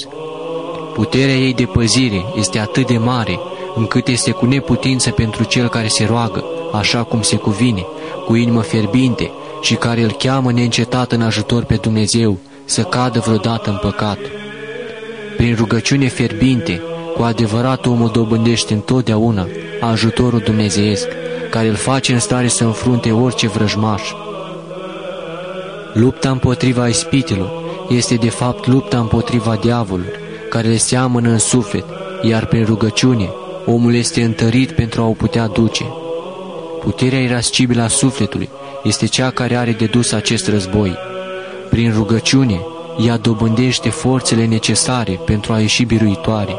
Puterea ei de păzire este atât de mare, încât este cu neputință pentru cel care se roagă, așa cum se cuvine, cu inimă fierbinte și care îl cheamă neîncetat în ajutor pe Dumnezeu, să cadă vreodată în păcat. Prin rugăciune fierbinte, cu adevărat omul dobândește întotdeauna ajutorul dumnezeiesc, care îl face în stare să înfrunte orice vrăjmaș. Lupta împotriva ispitelor este de fapt lupta împotriva diavolului, care le seamănă în suflet, iar prin rugăciune omul este întărit pentru a o putea duce. Puterea irascibilă a sufletului este cea care are de dus acest război. Prin rugăciune, ea dobândește forțele necesare pentru a ieși biruitoare,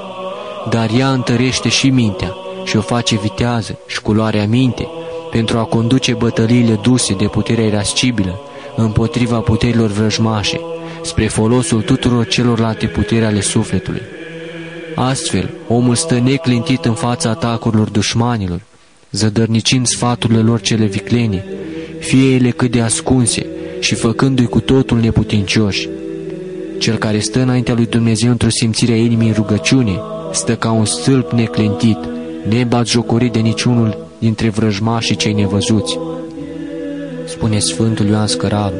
dar ea întărește și mintea și o face vitează și culoarea minte pentru a conduce bătăliile duse de puterea irascibilă împotriva puterilor vrăjmașe, spre folosul tuturor celorlalte puteri ale sufletului. Astfel, omul stă neclintit în fața atacurilor dușmanilor, zădărnicind sfaturile lor cele viclene, fie ele cât de ascunse și făcându-i cu totul neputincioși. Cel care stă înaintea lui Dumnezeu într-o simțire a inimii în rugăciune, stă ca un stâlp neclintit, nebat jocorit de niciunul dintre vrăjmașii cei nevăzuți. Spune Sfântul Ioan Scăraru,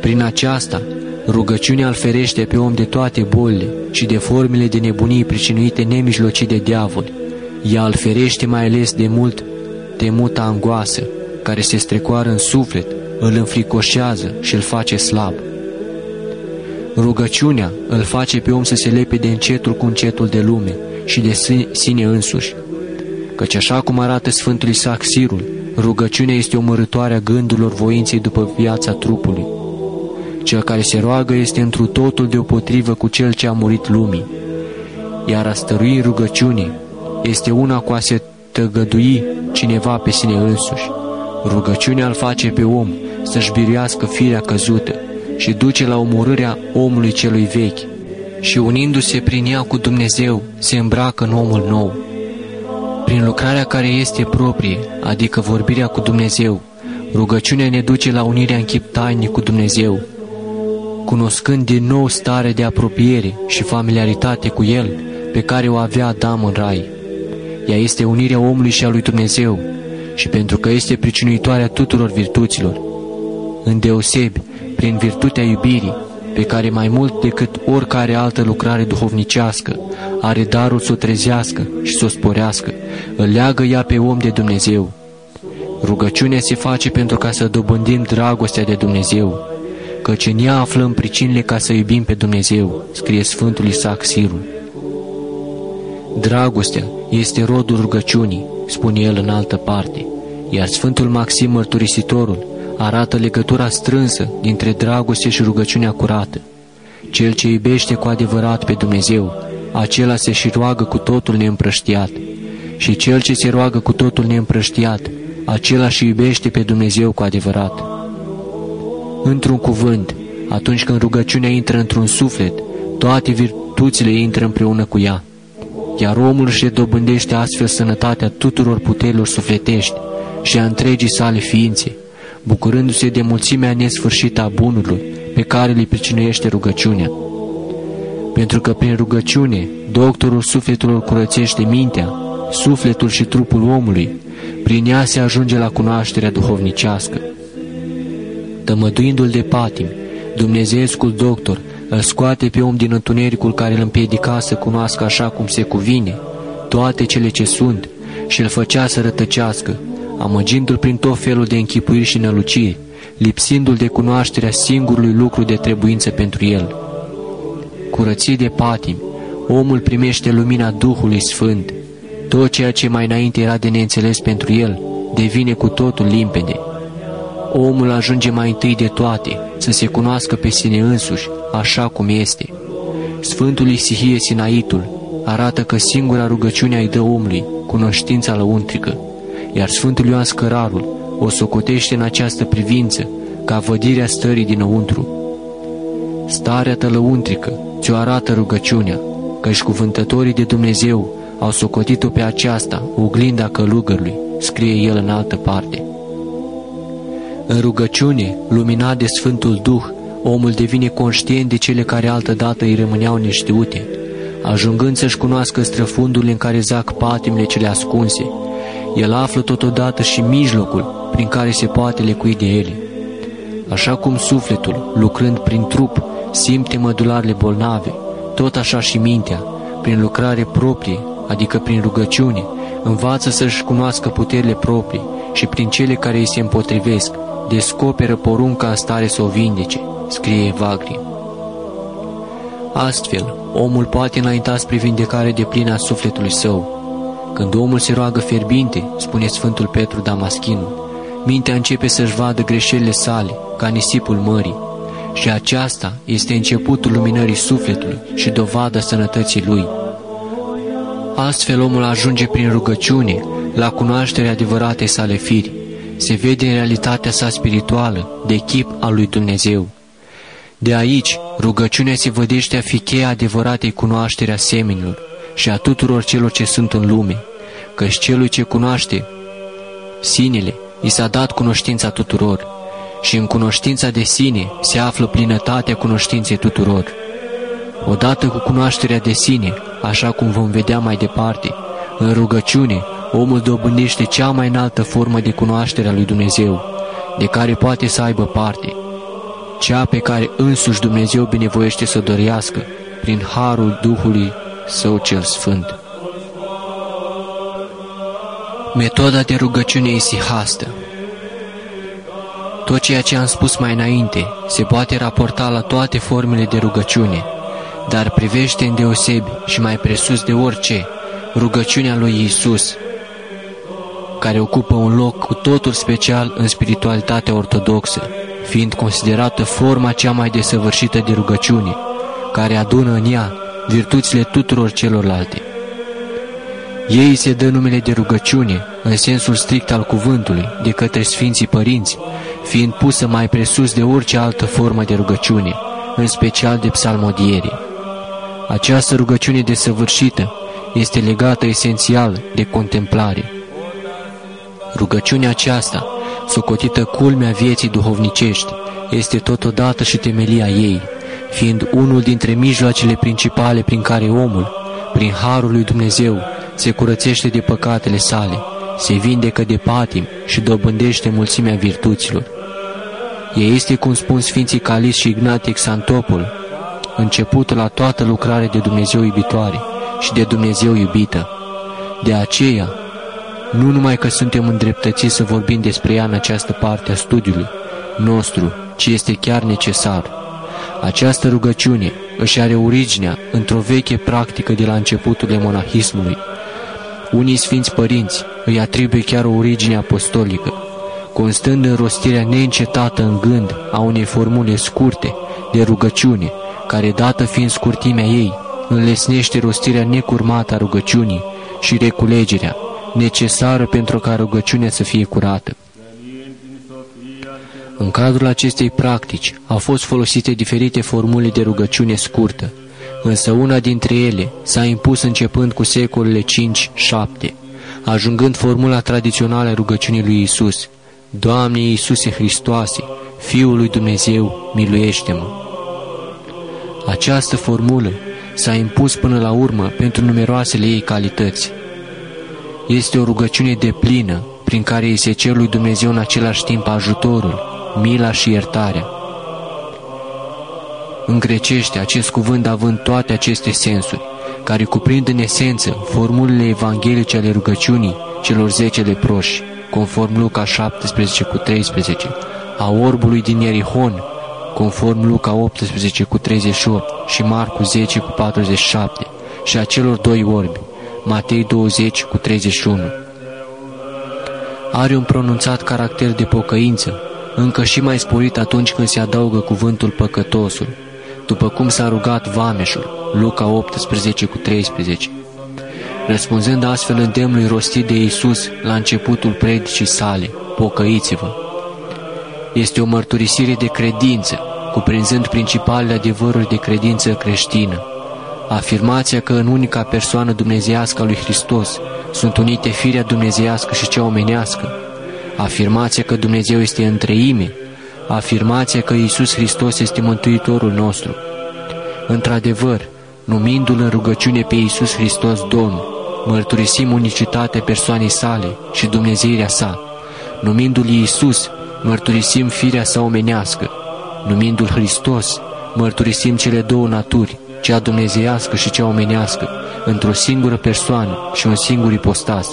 prin aceasta Rugăciunea îl ferește pe om de toate bolile și de formele de nebunii pricinuite nemijlocit de diavol. Ea îl ferește mai ales de mult temuta angoasă, care se strecoară în suflet, îl înfricoșează și îl face slab. Rugăciunea îl face pe om să se lepe de încetul cu încetul de lume și de sine însuși. Căci așa cum arată Sfântul Isaac Sirul, rugăciunea este omorâtoarea gândurilor voinței după viața trupului. Cel care se roagă este întru totul deopotrivă cu cel ce a murit lumii. Iar a stărui rugăciunii este una cu a se tăgădui cineva pe sine însuși. Rugăciunea îl face pe om să-și biruiască firea căzută și duce la omorârea omului celui vechi și unindu-se prin ea cu Dumnezeu, se îmbracă în omul nou. Prin lucrarea care este proprie, adică vorbirea cu Dumnezeu, rugăciunea ne duce la unirea în chip tainic cu Dumnezeu, cunoscând din nou stare de apropiere și familiaritate cu El pe care o avea Adam în rai. Ea este unirea omului și a lui Dumnezeu și pentru că este pricinuitoarea tuturor virtuților. Îndeosebi, prin virtutea iubirii, pe care mai mult decât oricare altă lucrare duhovnicească are darul să o trezească și să o sporească, îl leagă ea pe om de Dumnezeu. Rugăciunea se face pentru ca să dobândim dragostea de Dumnezeu, căci în ea aflăm pricinile ca să iubim pe Dumnezeu, scrie Sfântul Isaac Sirul. Dragostea este rodul rugăciunii, spune el în altă parte, iar Sfântul Maxim Mărturisitorul arată legătura strânsă dintre dragoste și rugăciunea curată. Cel ce iubește cu adevărat pe Dumnezeu, acela se și roagă cu totul neîmprăștiat. Și cel ce se roagă cu totul neîmprăștiat, acela și iubește pe Dumnezeu cu adevărat. Într-un cuvânt, atunci când rugăciunea intră într-un suflet, toate virtuțile intră împreună cu ea. Iar omul își dobândește astfel sănătatea tuturor puterilor sufletești și a întregii sale ființe, bucurându-se de mulțimea nesfârșită a bunurilor pe care îi pricinuiește rugăciunea. Pentru că prin rugăciune, doctorul sufletului curățește mintea, sufletul și trupul omului, prin ea se ajunge la cunoașterea duhovnicească. Tămăduindu-l de patim, Dumnezeescul doctor îl scoate pe om din întunericul care îl împiedica să cunoască așa cum se cuvine toate cele ce sunt și îl făcea să rătăcească, amăgindu-l prin tot felul de închipuiri și năluciri, lipsindu-l de cunoașterea singurului lucru de trebuință pentru el. Curățit de patim, omul primește lumina Duhului Sfânt. Tot ceea ce mai înainte era de neînțeles pentru el, devine cu totul limpede. Omul ajunge mai întâi de toate să se cunoască pe sine însuși, așa cum este. Sfântul Isihie Sinaitul arată că singura rugăciune îi dă omului cunoștința lăuntrică, iar Sfântul Ioan Scărarul o socotește în această privință ca vădirea stării dinăuntru. Starea ta lăuntrică ți-o arată rugăciunea, căci cuvântătorii de Dumnezeu au socotit-o pe aceasta, oglinda călugărului, scrie el în altă parte. În rugăciune, luminat de Sfântul Duh, omul devine conștient de cele care altădată îi rămâneau neștiute, ajungând să-și cunoască străfundurile în care zac patimile cele ascunse. El află totodată și mijlocul prin care se poate lecui de ele. Așa cum sufletul, lucrând prin trup, simte mădularele bolnave, tot așa și mintea, prin lucrare proprie, adică prin rugăciune, învață să-și cunoască puterile proprii și prin cele care îi se împotrivesc, descoperă porunca în stare să o vindece, scrie Evagri. Astfel, omul poate înainta spre vindecare de plină a sufletului său. Când omul se roagă fierbinte, spune Sfântul Petru Damaschinul, mintea începe să-și vadă greșelile sale, ca nisipul mării, și aceasta este începutul luminării sufletului și dovada sănătății lui. Astfel omul ajunge prin rugăciune la cunoașterea adevăratei sale firi, se vede în realitatea sa spirituală, de chip al lui Dumnezeu. De aici, rugăciunea se vădește a fi cheia adevăratei cunoașterea a semenilor și a tuturor celor ce sunt în lume, căci celui ce cunoaște sinele, i s-a dat cunoștința tuturor și în cunoștința de sine se află plinătatea cunoștinței tuturor. Odată cu cunoașterea de sine, așa cum vom vedea mai departe, în rugăciune, omul dobândește cea mai înaltă formă de cunoaștere a lui Dumnezeu, de care poate să aibă parte, cea pe care însuși Dumnezeu binevoiește să dorească, prin harul Duhului Său cel Sfânt. Metoda de rugăciune isihastă Tot ceea ce am spus mai înainte se poate raporta la toate formele de rugăciune, dar privește în deosebi și mai presus de orice rugăciunea lui Isus, care ocupă un loc cu totul special în spiritualitatea ortodoxă, fiind considerată forma cea mai desăvârșită de rugăciune, care adună în ea virtuțile tuturor celorlalte. Ei se dă numele de rugăciune, în sensul strict al cuvântului, de către Sfinții Părinți, fiind pusă mai presus de orice altă formă de rugăciune, în special de psalmodiere. Această rugăciune desăvârșită este legată esențial de contemplare. Rugăciunea aceasta, socotită culmea vieții duhovnicești, este totodată și temelia ei, fiind unul dintre mijloacele principale prin care omul, prin Harul lui Dumnezeu, se curățește de păcatele sale, se vindecă de patim și dobândește mulțimea virtuților. Ea este, cum spun Sfinții Calis și Ignatie Xantopol, începutul la toată lucrarea de Dumnezeu iubitoare și de Dumnezeu iubită. De aceea, nu numai că suntem îndreptățiți să vorbim despre ea în această parte a studiului nostru, ci este chiar necesar. Această rugăciune își are originea într-o veche practică de la începutul monahismului, unii sfinți părinți îi atribuie chiar o origine apostolică, constând în rostirea neîncetată în gând a unei formule scurte de rugăciune, care, dată fiind scurtimea ei, înlesnește rostirea necurmată a rugăciunii și reculegerea, necesară pentru ca rugăciunea să fie curată. În cadrul acestei practici au fost folosite diferite formule de rugăciune scurtă, însă una dintre ele s-a impus începând cu secolele 5-7, ajungând formula tradițională a rugăciunii lui Isus, Doamne Iisuse Hristoase, Fiul lui Dumnezeu, miluiește-mă! Această formulă s-a impus până la urmă pentru numeroasele ei calități. Este o rugăciune de plină, prin care îi se cer lui Dumnezeu în același timp ajutorul, mila și iertarea. În grecește, acest cuvânt având toate aceste sensuri, care cuprind în esență formulele evanghelice ale rugăciunii celor zece leproși, conform Luca 17 cu 13, a orbului din Ierihon, conform Luca 18 cu 38 și Marcu 10 cu 47, și a celor doi orbi, Matei 20 cu 31. Are un pronunțat caracter de pocăință, încă și mai sporit atunci când se adaugă cuvântul păcătosul, după cum s-a rugat vameșul, Luca 18 cu 13. Răspunzând astfel îndemnului rostit de Iisus la începutul predicii sale, pocăiți-vă. Este o mărturisire de credință, cuprinzând principalele adevăruri de credință creștină. Afirmația că în unica persoană dumnezeiască a lui Hristos sunt unite firea dumnezeiască și cea omenească. Afirmația că Dumnezeu este întreime. Afirmația că Iisus Hristos este Mântuitorul nostru. Într-adevăr, numindu-L în rugăciune pe Iisus Hristos Domn, mărturisim unicitatea persoanei sale și Dumnezeirea sa. Numindu-L Iisus, mărturisim firea sa omenească. Numindu-L Hristos, mărturisim cele două naturi, cea dumnezeiască și cea omenească, într-o singură persoană și un singur ipostas.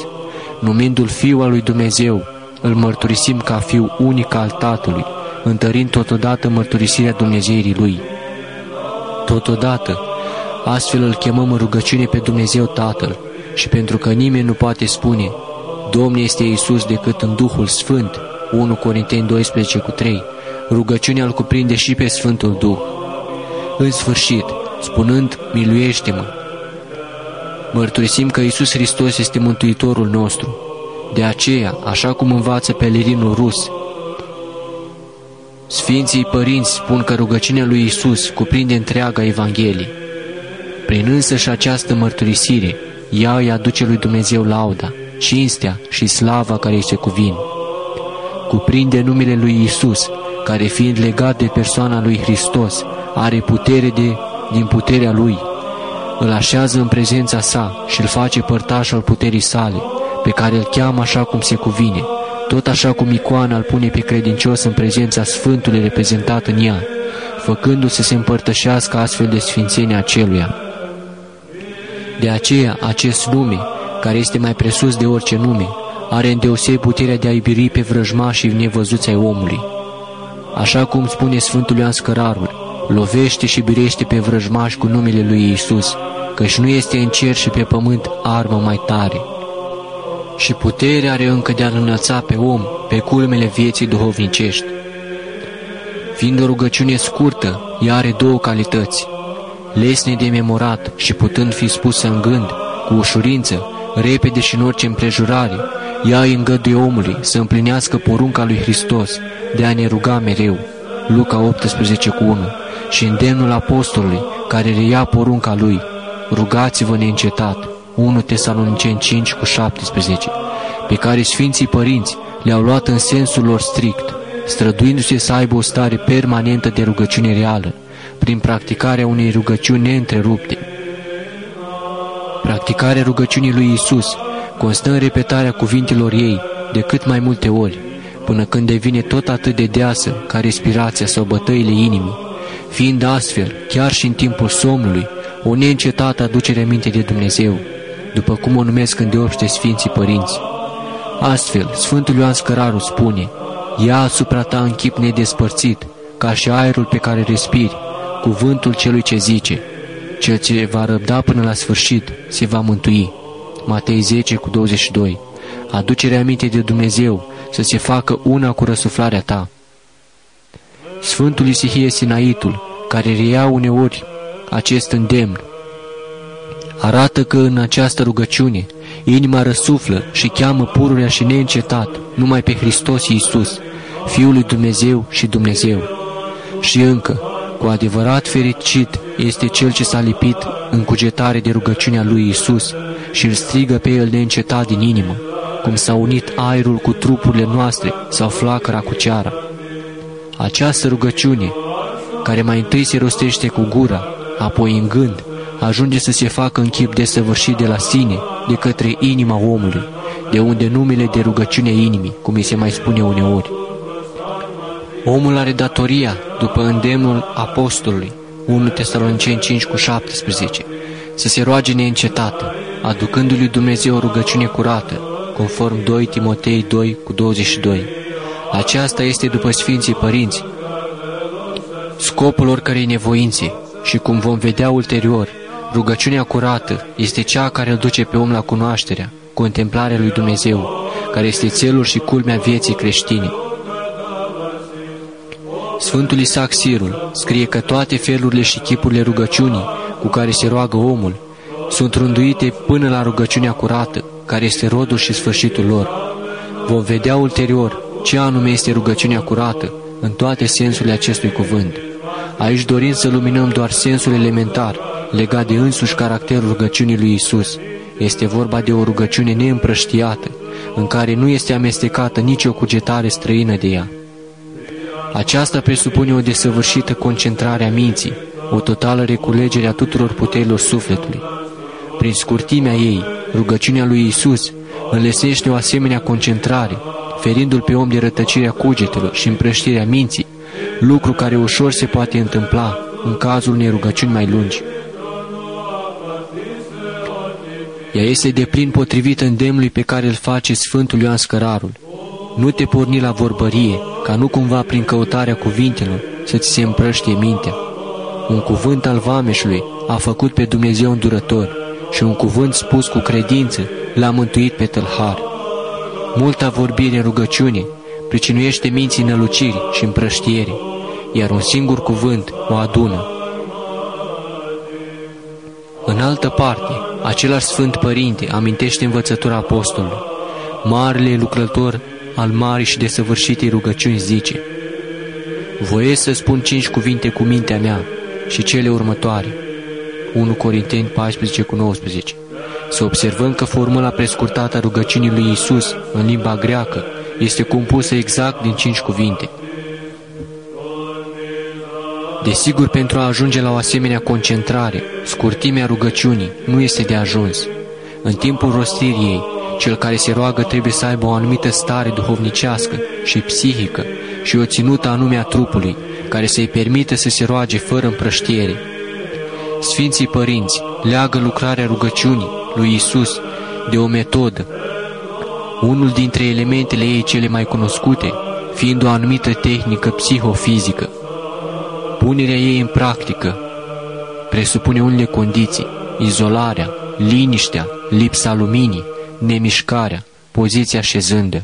Numindu-L Fiul al lui Dumnezeu, îl mărturisim ca Fiu unic al Tatălui, întărind totodată mărturisirea Dumnezeirii Lui. Totodată, astfel îl chemăm în rugăciune pe Dumnezeu Tatăl și pentru că nimeni nu poate spune Domn este Iisus decât în Duhul Sfânt, 1 Corinteni 12 cu 3, rugăciunea îl cuprinde și pe Sfântul Duh. În sfârșit, spunând, miluiește-mă, mărturisim că Iisus Hristos este Mântuitorul nostru. De aceea, așa cum învață pelerinul rus, Sfinții părinți spun că rugăciunea lui Isus cuprinde întreaga Evanghelie. Prin însă și această mărturisire, ea îi aduce lui Dumnezeu lauda, cinstea și slava care îi se cuvin. Cuprinde numele lui Isus, care fiind legat de persoana lui Hristos, are putere de, din puterea lui. Îl așează în prezența sa și îl face părtaș al puterii sale, pe care îl cheamă așa cum se cuvine, tot așa cum icoana îl pune pe credincios în prezența Sfântului reprezentat în ea, făcându-l să se împărtășească astfel de sfințenia aceluia. De aceea, acest nume, care este mai presus de orice nume, are îndeoseb puterea de a ibiri pe vrăjmașii nevăzuți ai omului. Așa cum spune Sfântul Ioan Scărarul, lovește și birește pe vrăjmași cu numele lui Iisus, căci nu este în cer și pe pământ armă mai tare și puterea are încă de a înălța pe om pe culmele vieții duhovnicești. Fiind o rugăciune scurtă, ea are două calități, lesne de memorat și putând fi spusă în gând, cu ușurință, repede și în orice împrejurare, ea îi îngăduie omului să împlinească porunca lui Hristos de a ne ruga mereu. Luca 18 cu 1 și îndemnul apostolului care reia porunca lui, rugați-vă neîncetat. 1 Tesaloniceni 5 cu 17, pe care Sfinții Părinți le-au luat în sensul lor strict, străduindu-se să aibă o stare permanentă de rugăciune reală, prin practicarea unei rugăciuni neîntrerupte. Practicarea rugăciunii lui Isus constă în repetarea cuvintelor ei de cât mai multe ori, până când devine tot atât de deasă ca respirația sau bătăile inimii, fiind astfel, chiar și în timpul somnului, o neîncetată aducere minte de Dumnezeu, după cum o numesc îndeopște Sfinții Părinți. Astfel, Sfântul Ioan Scăraru spune, Ia asupra ta în chip nedespărțit, ca și aerul pe care respiri, cuvântul celui ce zice, cel ce va răbda până la sfârșit se va mântui. Matei 10 cu 22 Aducerea aminte de Dumnezeu să se facă una cu răsuflarea ta. Sfântul Isihie Sinaitul, care reia uneori acest îndemn, arată că în această rugăciune inima răsuflă și cheamă pururea și neîncetat numai pe Hristos Iisus, Fiul lui Dumnezeu și Dumnezeu. Și încă, cu adevărat fericit este cel ce s-a lipit în cugetare de rugăciunea lui Iisus și îl strigă pe el neîncetat din inimă, cum s-a unit aerul cu trupurile noastre sau flacăra cu ceara. Această rugăciune, care mai întâi se rostește cu gura, apoi în gând, ajunge să se facă în chip desăvârșit de la sine, de către inima omului, de unde numele de rugăciune inimii, cum îi se mai spune uneori. Omul are datoria, după îndemnul apostolului, 1 Tesaloniceni 5 cu 17, să se roage neîncetată, aducându-lui Dumnezeu o rugăciune curată, conform 2 Timotei 2 cu 22. Aceasta este după Sfinții Părinți, scopul oricărei nevoințe și cum vom vedea ulterior, rugăciunea curată este cea care îl duce pe om la cunoașterea, contemplarea lui Dumnezeu, care este țelul și culmea vieții creștine. Sfântul Isaac Sirul scrie că toate felurile și chipurile rugăciunii cu care se roagă omul sunt rânduite până la rugăciunea curată, care este rodul și sfârșitul lor. Vom vedea ulterior ce anume este rugăciunea curată în toate sensurile acestui cuvânt. Aici dorim să luminăm doar sensul elementar legat de însuși caracterul rugăciunii lui Isus. Este vorba de o rugăciune neîmprăștiată, în care nu este amestecată nicio cugetare străină de ea. Aceasta presupune o desăvârșită concentrare a minții, o totală reculegere a tuturor puterilor sufletului. Prin scurtimea ei, rugăciunea lui Isus înlesnește o asemenea concentrare, ferindu-l pe om de rătăcirea cugetelor și împrăștirea minții, lucru care ușor se poate întâmpla în cazul unei rugăciuni mai lungi. Ea este de plin potrivită îndemnului pe care îl face Sfântul Ioan Scărarul. Nu te porni la vorbărie, ca nu cumva prin căutarea cuvintelor să ți se împrăștie mintea. Un cuvânt al vameșului a făcut pe Dumnezeu îndurător și un cuvânt spus cu credință l-a mântuit pe tălhar. Multa vorbire în rugăciune pricinuiește minții năluciri și împrăștiere, iar un singur cuvânt o adună. În altă parte, același Sfânt Părinte amintește învățătura apostolului. Marele lucrător al marii și desăvârșitei rugăciuni zice, Voiesc să spun cinci cuvinte cu mintea mea și cele următoare. 1 Corinteni 14 cu 19 Să observăm că formula prescurtată a rugăciunii lui Isus în limba greacă este compusă exact din cinci cuvinte. Desigur, pentru a ajunge la o asemenea concentrare, scurtimea rugăciunii nu este de ajuns. În timpul rostirii ei, cel care se roagă trebuie să aibă o anumită stare duhovnicească și psihică și o ținută anume a trupului, care să-i permită să se roage fără împrăștiere. Sfinții părinți leagă lucrarea rugăciunii lui Isus de o metodă, unul dintre elementele ei cele mai cunoscute, fiind o anumită tehnică psihofizică. Punerea ei în practică presupune unele condiții, izolarea, liniștea, lipsa luminii, nemișcarea, poziția șezândă.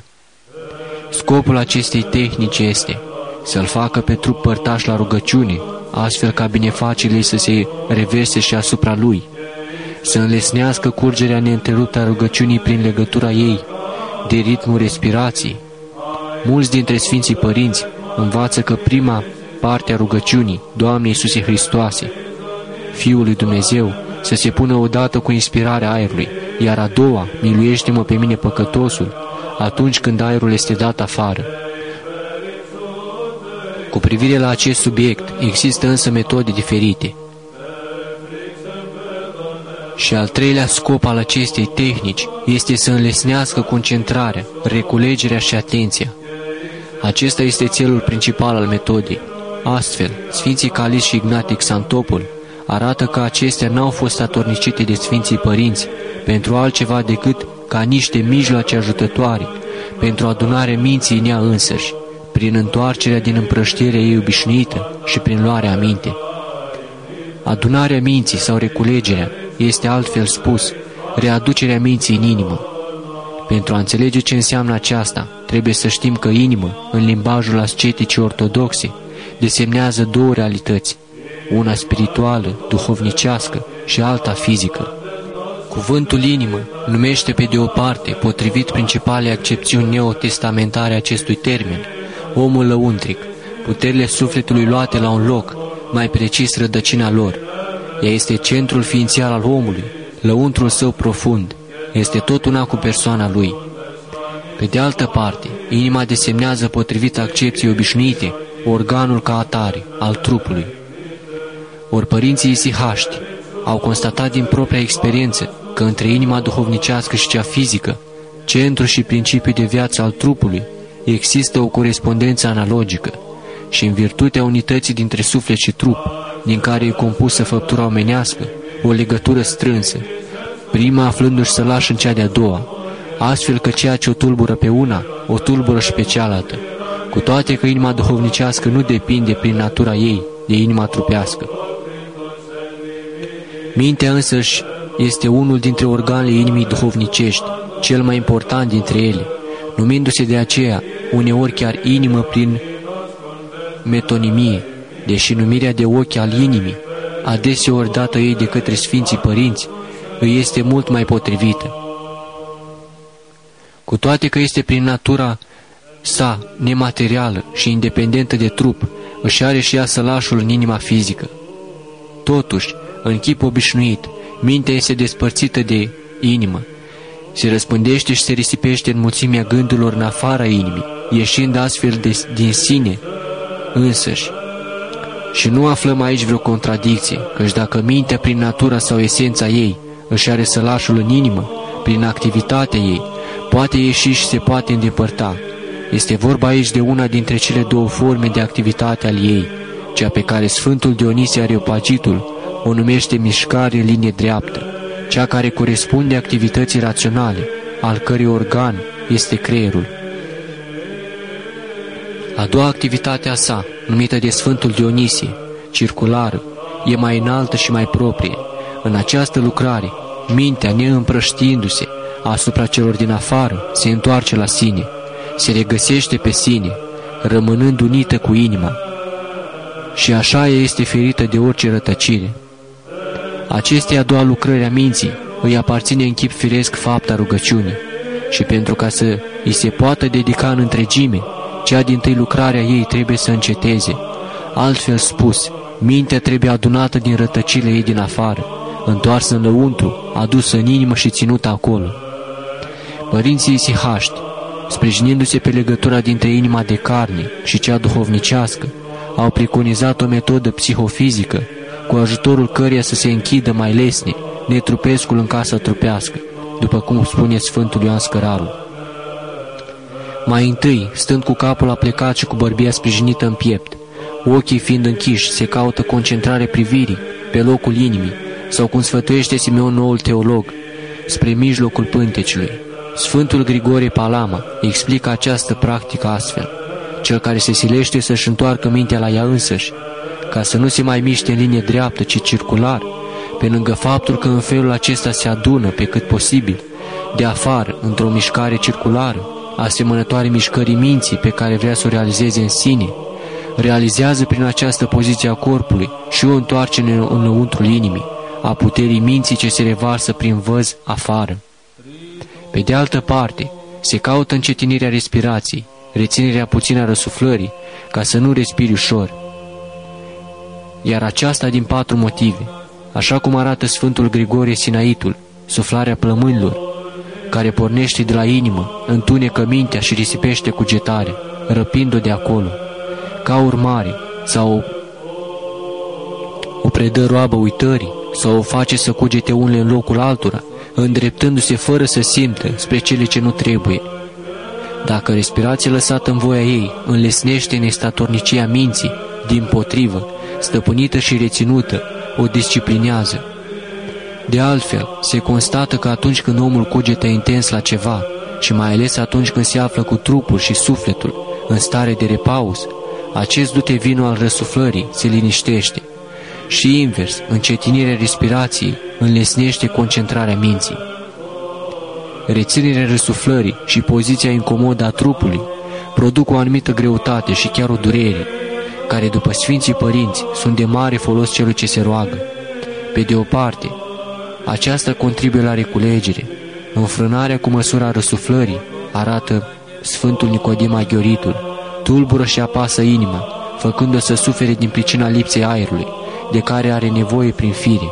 Scopul acestei tehnici este să-l facă pe trup părtaș la rugăciune, astfel ca binefacele să se reverse și asupra lui, să înlesnească curgerea neîntreruptă a rugăciunii prin legătura ei de ritmul respirației. Mulți dintre Sfinții Părinți învață că prima parte a rugăciunii, Doamne Iisuse Hristoase, Fiul lui Dumnezeu, să se pună odată cu inspirarea aerului, iar a doua, miluiește-mă pe mine păcătosul, atunci când aerul este dat afară. Cu privire la acest subiect, există însă metode diferite. Și al treilea scop al acestei tehnici este să înlesnească concentrarea, reculegerea și atenția. Acesta este țelul principal al metodei. Astfel, Sfinții Calis și Ignatic Santopol arată că acestea n-au fost atornicite de Sfinții Părinți pentru altceva decât ca niște mijloace ajutătoare pentru adunarea minții în ea însăși, prin întoarcerea din împrăștierea ei obișnuită și prin luarea aminte. Adunarea minții sau reculegerea este altfel spus, readucerea minții în inimă. Pentru a înțelege ce înseamnă aceasta, trebuie să știm că inimă, în limbajul asceticii ortodoxe, desemnează două realități, una spirituală, duhovnicească și alta fizică. Cuvântul inimă numește pe de o parte, potrivit principalei accepțiuni neotestamentare acestui termen, omul lăuntric, puterile sufletului luate la un loc, mai precis rădăcina lor. Ea este centrul ființial al omului, lăuntrul său profund, este tot una cu persoana lui. Pe de altă parte, inima desemnează potrivit accepției obișnuite organul ca atare al trupului. Ori părinții isihaști au constatat din propria experiență că între inima duhovnicească și cea fizică, centru și principiu de viață al trupului, există o corespondență analogică și în virtutea unității dintre suflet și trup, din care e compusă făptura omenească, o legătură strânsă, prima aflându-și să lași în cea de-a doua, astfel că ceea ce o tulbură pe una, o tulbură și pe cealaltă, cu toate că inima duhovnicească nu depinde prin natura ei de inima trupească. Mintea însăși este unul dintre organele inimii duhovnicești, cel mai important dintre ele, numindu-se de aceea uneori chiar inimă prin metonimie, deși numirea de ochi al inimii, adeseori dată ei de către Sfinții Părinți, îi este mult mai potrivită. Cu toate că este prin natura sa nematerială și independentă de trup, își are și ea sălașul în inima fizică. Totuși, în chip obișnuit, mintea este despărțită de inimă, se răspândește și se risipește în mulțimea gândurilor în afara inimii, ieșind astfel de, din sine însăși. Și nu aflăm aici vreo contradicție, căci dacă mintea prin natura sau esența ei își are sălașul în inimă, prin activitatea ei, poate ieși și se poate îndepărta. Este vorba aici de una dintre cele două forme de activitate al ei, cea pe care Sfântul Dionisie Areopagitul o numește mișcare în linie dreaptă, cea care corespunde activității raționale, al cărei organ este creierul. A doua activitate a sa, numită de Sfântul Dionisie, circulară, e mai înaltă și mai proprie. În această lucrare, mintea, neîmprăștiindu-se asupra celor din afară, se întoarce la sine, se regăsește pe sine, rămânând unită cu inima. Și așa ea este ferită de orice rătăcire. Acestea a doua lucrări a minții îi aparține în chip firesc fapta rugăciunii și pentru ca să îi se poată dedica în întregime, cea din tâi lucrarea ei trebuie să înceteze. Altfel spus, mintea trebuie adunată din rătăcile ei din afară, întoarsă în lăuntru, adusă în inimă și ținută acolo. Părinții isihaști, sprijinindu-se pe legătura dintre inima de carne și cea duhovnicească, au preconizat o metodă psihofizică cu ajutorul căreia să se închidă mai lesne netrupescul în casa trupească, după cum spune Sfântul Ioan Scărarul. Mai întâi, stând cu capul aplecat și cu bărbia sprijinită în piept, ochii fiind închiși, se caută concentrare privirii pe locul inimii, sau cum sfătuiește Simeon noul teolog, spre mijlocul pântecului. Sfântul Grigore Palama explică această practică astfel. Cel care se silește să-și întoarcă mintea la ea însăși, ca să nu se mai miște în linie dreaptă, ci circular, pe lângă faptul că în felul acesta se adună pe cât posibil, de afară, într-o mișcare circulară, asemănătoare mișcării minții pe care vrea să o realizeze în sine, realizează prin această poziție a corpului și o întoarce în înăuntrul inimii, a puterii minții ce se revarsă prin văz afară. Pe de altă parte, se caută încetinirea respirației, reținerea puțină a răsuflării, ca să nu respiri ușor, iar aceasta din patru motive, așa cum arată Sfântul Grigorie Sinaitul, suflarea plămânilor, care pornește de la inimă, întunecă mintea și risipește cugetarea, răpind-o de acolo. Ca urmare, sau o predă roabă uitării, sau o face să cugete unele în locul altora, îndreptându-se fără să simtă spre cele ce nu trebuie. Dacă respirația lăsată în voia ei înlesnește nestatornicia minții, din potrivă, stăpânită și reținută, o disciplinează. De altfel, se constată că atunci când omul cugetă intens la ceva, și mai ales atunci când se află cu trupul și sufletul în stare de repaus, acest dute vinul al răsuflării se liniștește și invers, încetinirea respirației înlesnește concentrarea minții. Reținerea răsuflării și poziția incomodă a trupului produc o anumită greutate și chiar o durere, care după Sfinții Părinți sunt de mare folos celui ce se roagă. Pe de o parte, aceasta contribuie la reculegere. Înfrânarea cu măsura răsuflării arată Sfântul Nicodim Aghioritul, tulbură și apasă inima, făcând-o să sufere din pricina lipsei aerului, de care are nevoie prin fire.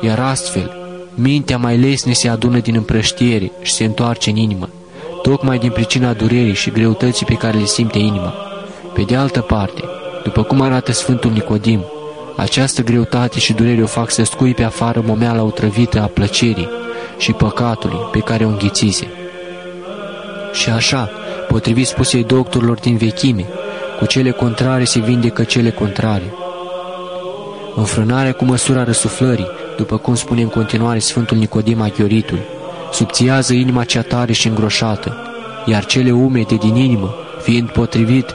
Iar astfel, mintea mai lesne se adună din împrăștiere și se întoarce în inimă, tocmai din pricina durerii și greutății pe care le simte inima. Pe de altă parte, după cum arată Sfântul Nicodim, această greutate și durere o fac să scui pe afară momeala otrăvită a plăcerii și păcatului pe care o înghițise. Și așa, potrivit spusei doctorilor din vechime, cu cele contrare se vindecă cele contrare. Înfrânarea cu măsura răsuflării, după cum spune în continuare Sfântul Nicodim Aghioritul, subțiază inima cea tare și îngroșată, iar cele umede din inimă, fiind potrivit,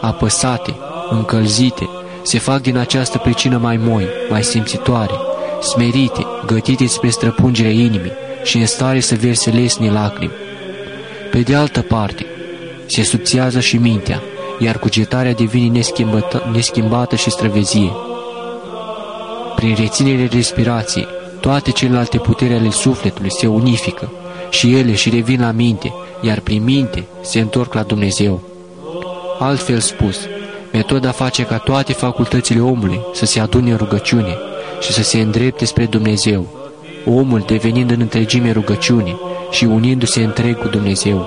apăsate, încălzite, se fac din această pricină mai moi, mai simțitoare, smerite, gătite spre străpungerea inimii și în stare să verse lesni lacrimi. Pe de altă parte, se subțiază și mintea, iar cugetarea devine neschimbată și străvezie. Prin reținere respirației, toate celelalte puteri ale sufletului se unifică și ele și revin la minte, iar prin minte se întorc la Dumnezeu. Altfel spus, metoda face ca toate facultățile omului să se adune în rugăciune și să se îndrepte spre Dumnezeu, omul devenind în întregime rugăciune și unindu-se întreg cu Dumnezeu.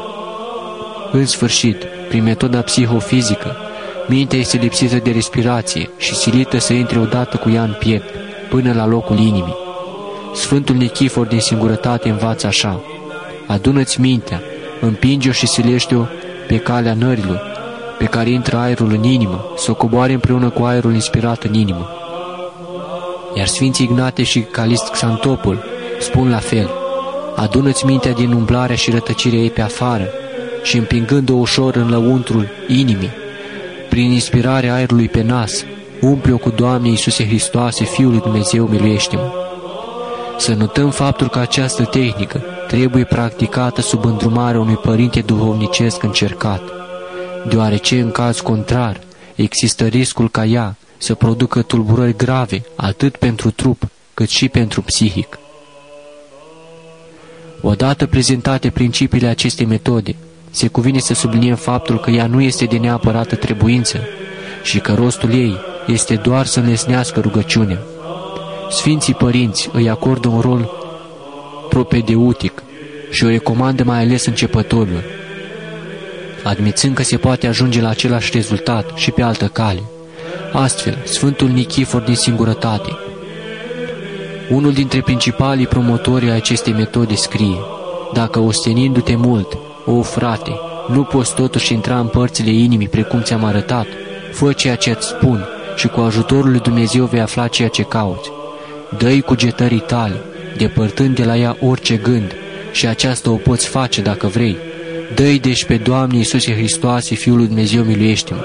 În sfârșit, prin metoda psihofizică, mintea este lipsită de respirație și silită să intre odată cu ea în piept, până la locul inimii. Sfântul Nichifor din singurătate învață așa, Adună-ți mintea, împinge-o și silește-o pe calea nărilor, pe care intră aerul în inimă, să o coboare împreună cu aerul inspirat în inimă. Iar Sfinții Ignate și Calist Xantopol spun la fel, Adună-ți mintea din umblarea și rătăcirea ei pe afară și împingând-o ușor în lăuntrul inimii, prin inspirarea aerului pe nas, umple-o cu Doamne Iisuse Hristoase, Fiul lui Dumnezeu, miluiește-mă. Să notăm faptul că această tehnică trebuie practicată sub îndrumarea unui părinte duhovnicesc încercat, deoarece în caz contrar există riscul ca ea să producă tulburări grave atât pentru trup cât și pentru psihic. Odată prezentate principiile acestei metode, se cuvine să subliniem faptul că ea nu este de neapărată trebuință și că rostul ei este doar să înlesnească rugăciunea. Sfinții părinți îi acordă un rol propedeutic și o recomandă mai ales începătorilor, admițând că se poate ajunge la același rezultat și pe altă cale. Astfel, Sfântul Nichifor din singurătate, unul dintre principalii promotori ai acestei metode scrie, Dacă ostenindu-te mult, o frate, nu poți totuși intra în părțile inimii precum ți-am arătat, fă ceea ce îți spun și cu ajutorul lui Dumnezeu vei afla ceea ce cauți. Dă-i cugetării tale, depărtând de la ea orice gând, și aceasta o poți face dacă vrei. Dă-i deci pe Doamne Iisuse Hristoase, Fiul lui Dumnezeu, miluiește-mă,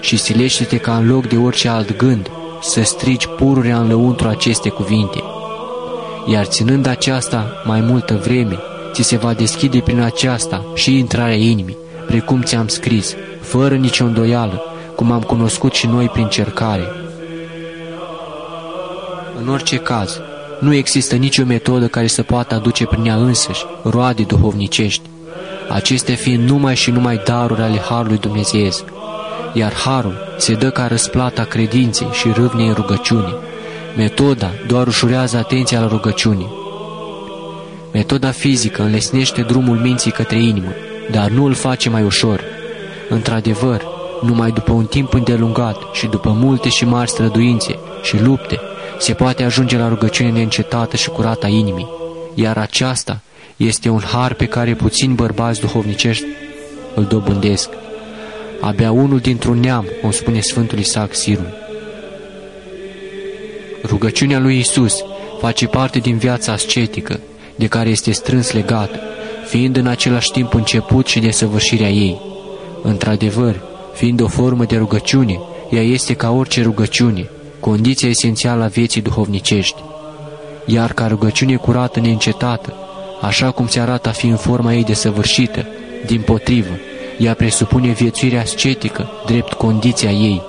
și silește-te ca în loc de orice alt gând să strici pururea în lăuntru aceste cuvinte. Iar ținând aceasta mai multă vreme, ți se va deschide prin aceasta și intrarea inimii, precum ți-am scris, fără nicio îndoială, cum am cunoscut și noi prin cercare. În orice caz, nu există nicio metodă care să poată aduce prin ea însăși roade duhovnicești, acestea fiind numai și numai daruri ale Harului Dumnezeiesc, iar Harul se dă ca răsplata credinței și râvnei în rugăciune. Metoda doar ușurează atenția la rugăciune. Metoda fizică înlesnește drumul minții către inimă, dar nu îl face mai ușor. Într-adevăr, numai după un timp îndelungat și după multe și mari străduințe și lupte, se poate ajunge la rugăciune neîncetată și curată a inimii, iar aceasta este un har pe care puțini bărbați duhovnicești îl dobândesc. Abia unul dintr-un neam, cum spune Sfântul Isaac Sirul. Rugăciunea lui Isus face parte din viața ascetică, de care este strâns legat, fiind în același timp început și desăvârșirea ei. Într-adevăr, fiind o formă de rugăciune, ea este ca orice rugăciune, condiția esențială a vieții duhovnicești. Iar ca rugăciune curată neîncetată, așa cum se arată a fi în forma ei desăvârșită, din potrivă, ea presupune viețuirea ascetică, drept condiția ei,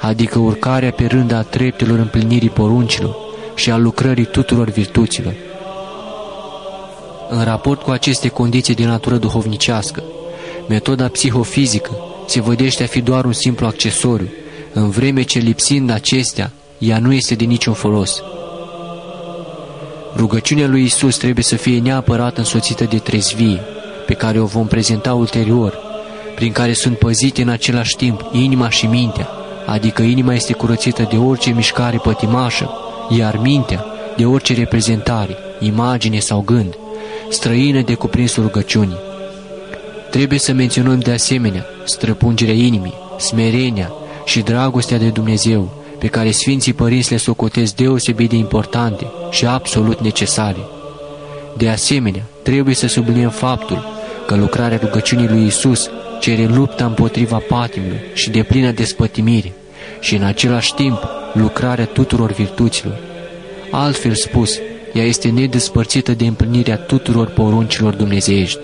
adică urcarea pe rând a treptelor împlinirii poruncilor și a lucrării tuturor virtuților. În raport cu aceste condiții de natură duhovnicească, metoda psihofizică se vădește a fi doar un simplu accesoriu, în vreme ce lipsind acestea, ea nu este de niciun folos. Rugăciunea lui Isus trebuie să fie neapărat însoțită de trezvie, pe care o vom prezenta ulterior, prin care sunt păzite în același timp inima și mintea, adică inima este curățită de orice mișcare pătimașă, iar mintea de orice reprezentare, imagine sau gând, străină de cuprinsul rugăciunii. Trebuie să menționăm de asemenea străpungerea inimii, smerenia și dragostea de Dumnezeu, pe care Sfinții Părinți le socotesc deosebit de importante și absolut necesare. De asemenea, trebuie să subliniem faptul că lucrarea rugăciunii lui Isus cere lupta împotriva patimului și de plină despătimire și în același timp lucrarea tuturor virtuților. Altfel spus, ea este nedespărțită de împlinirea tuturor poruncilor dumnezeiești.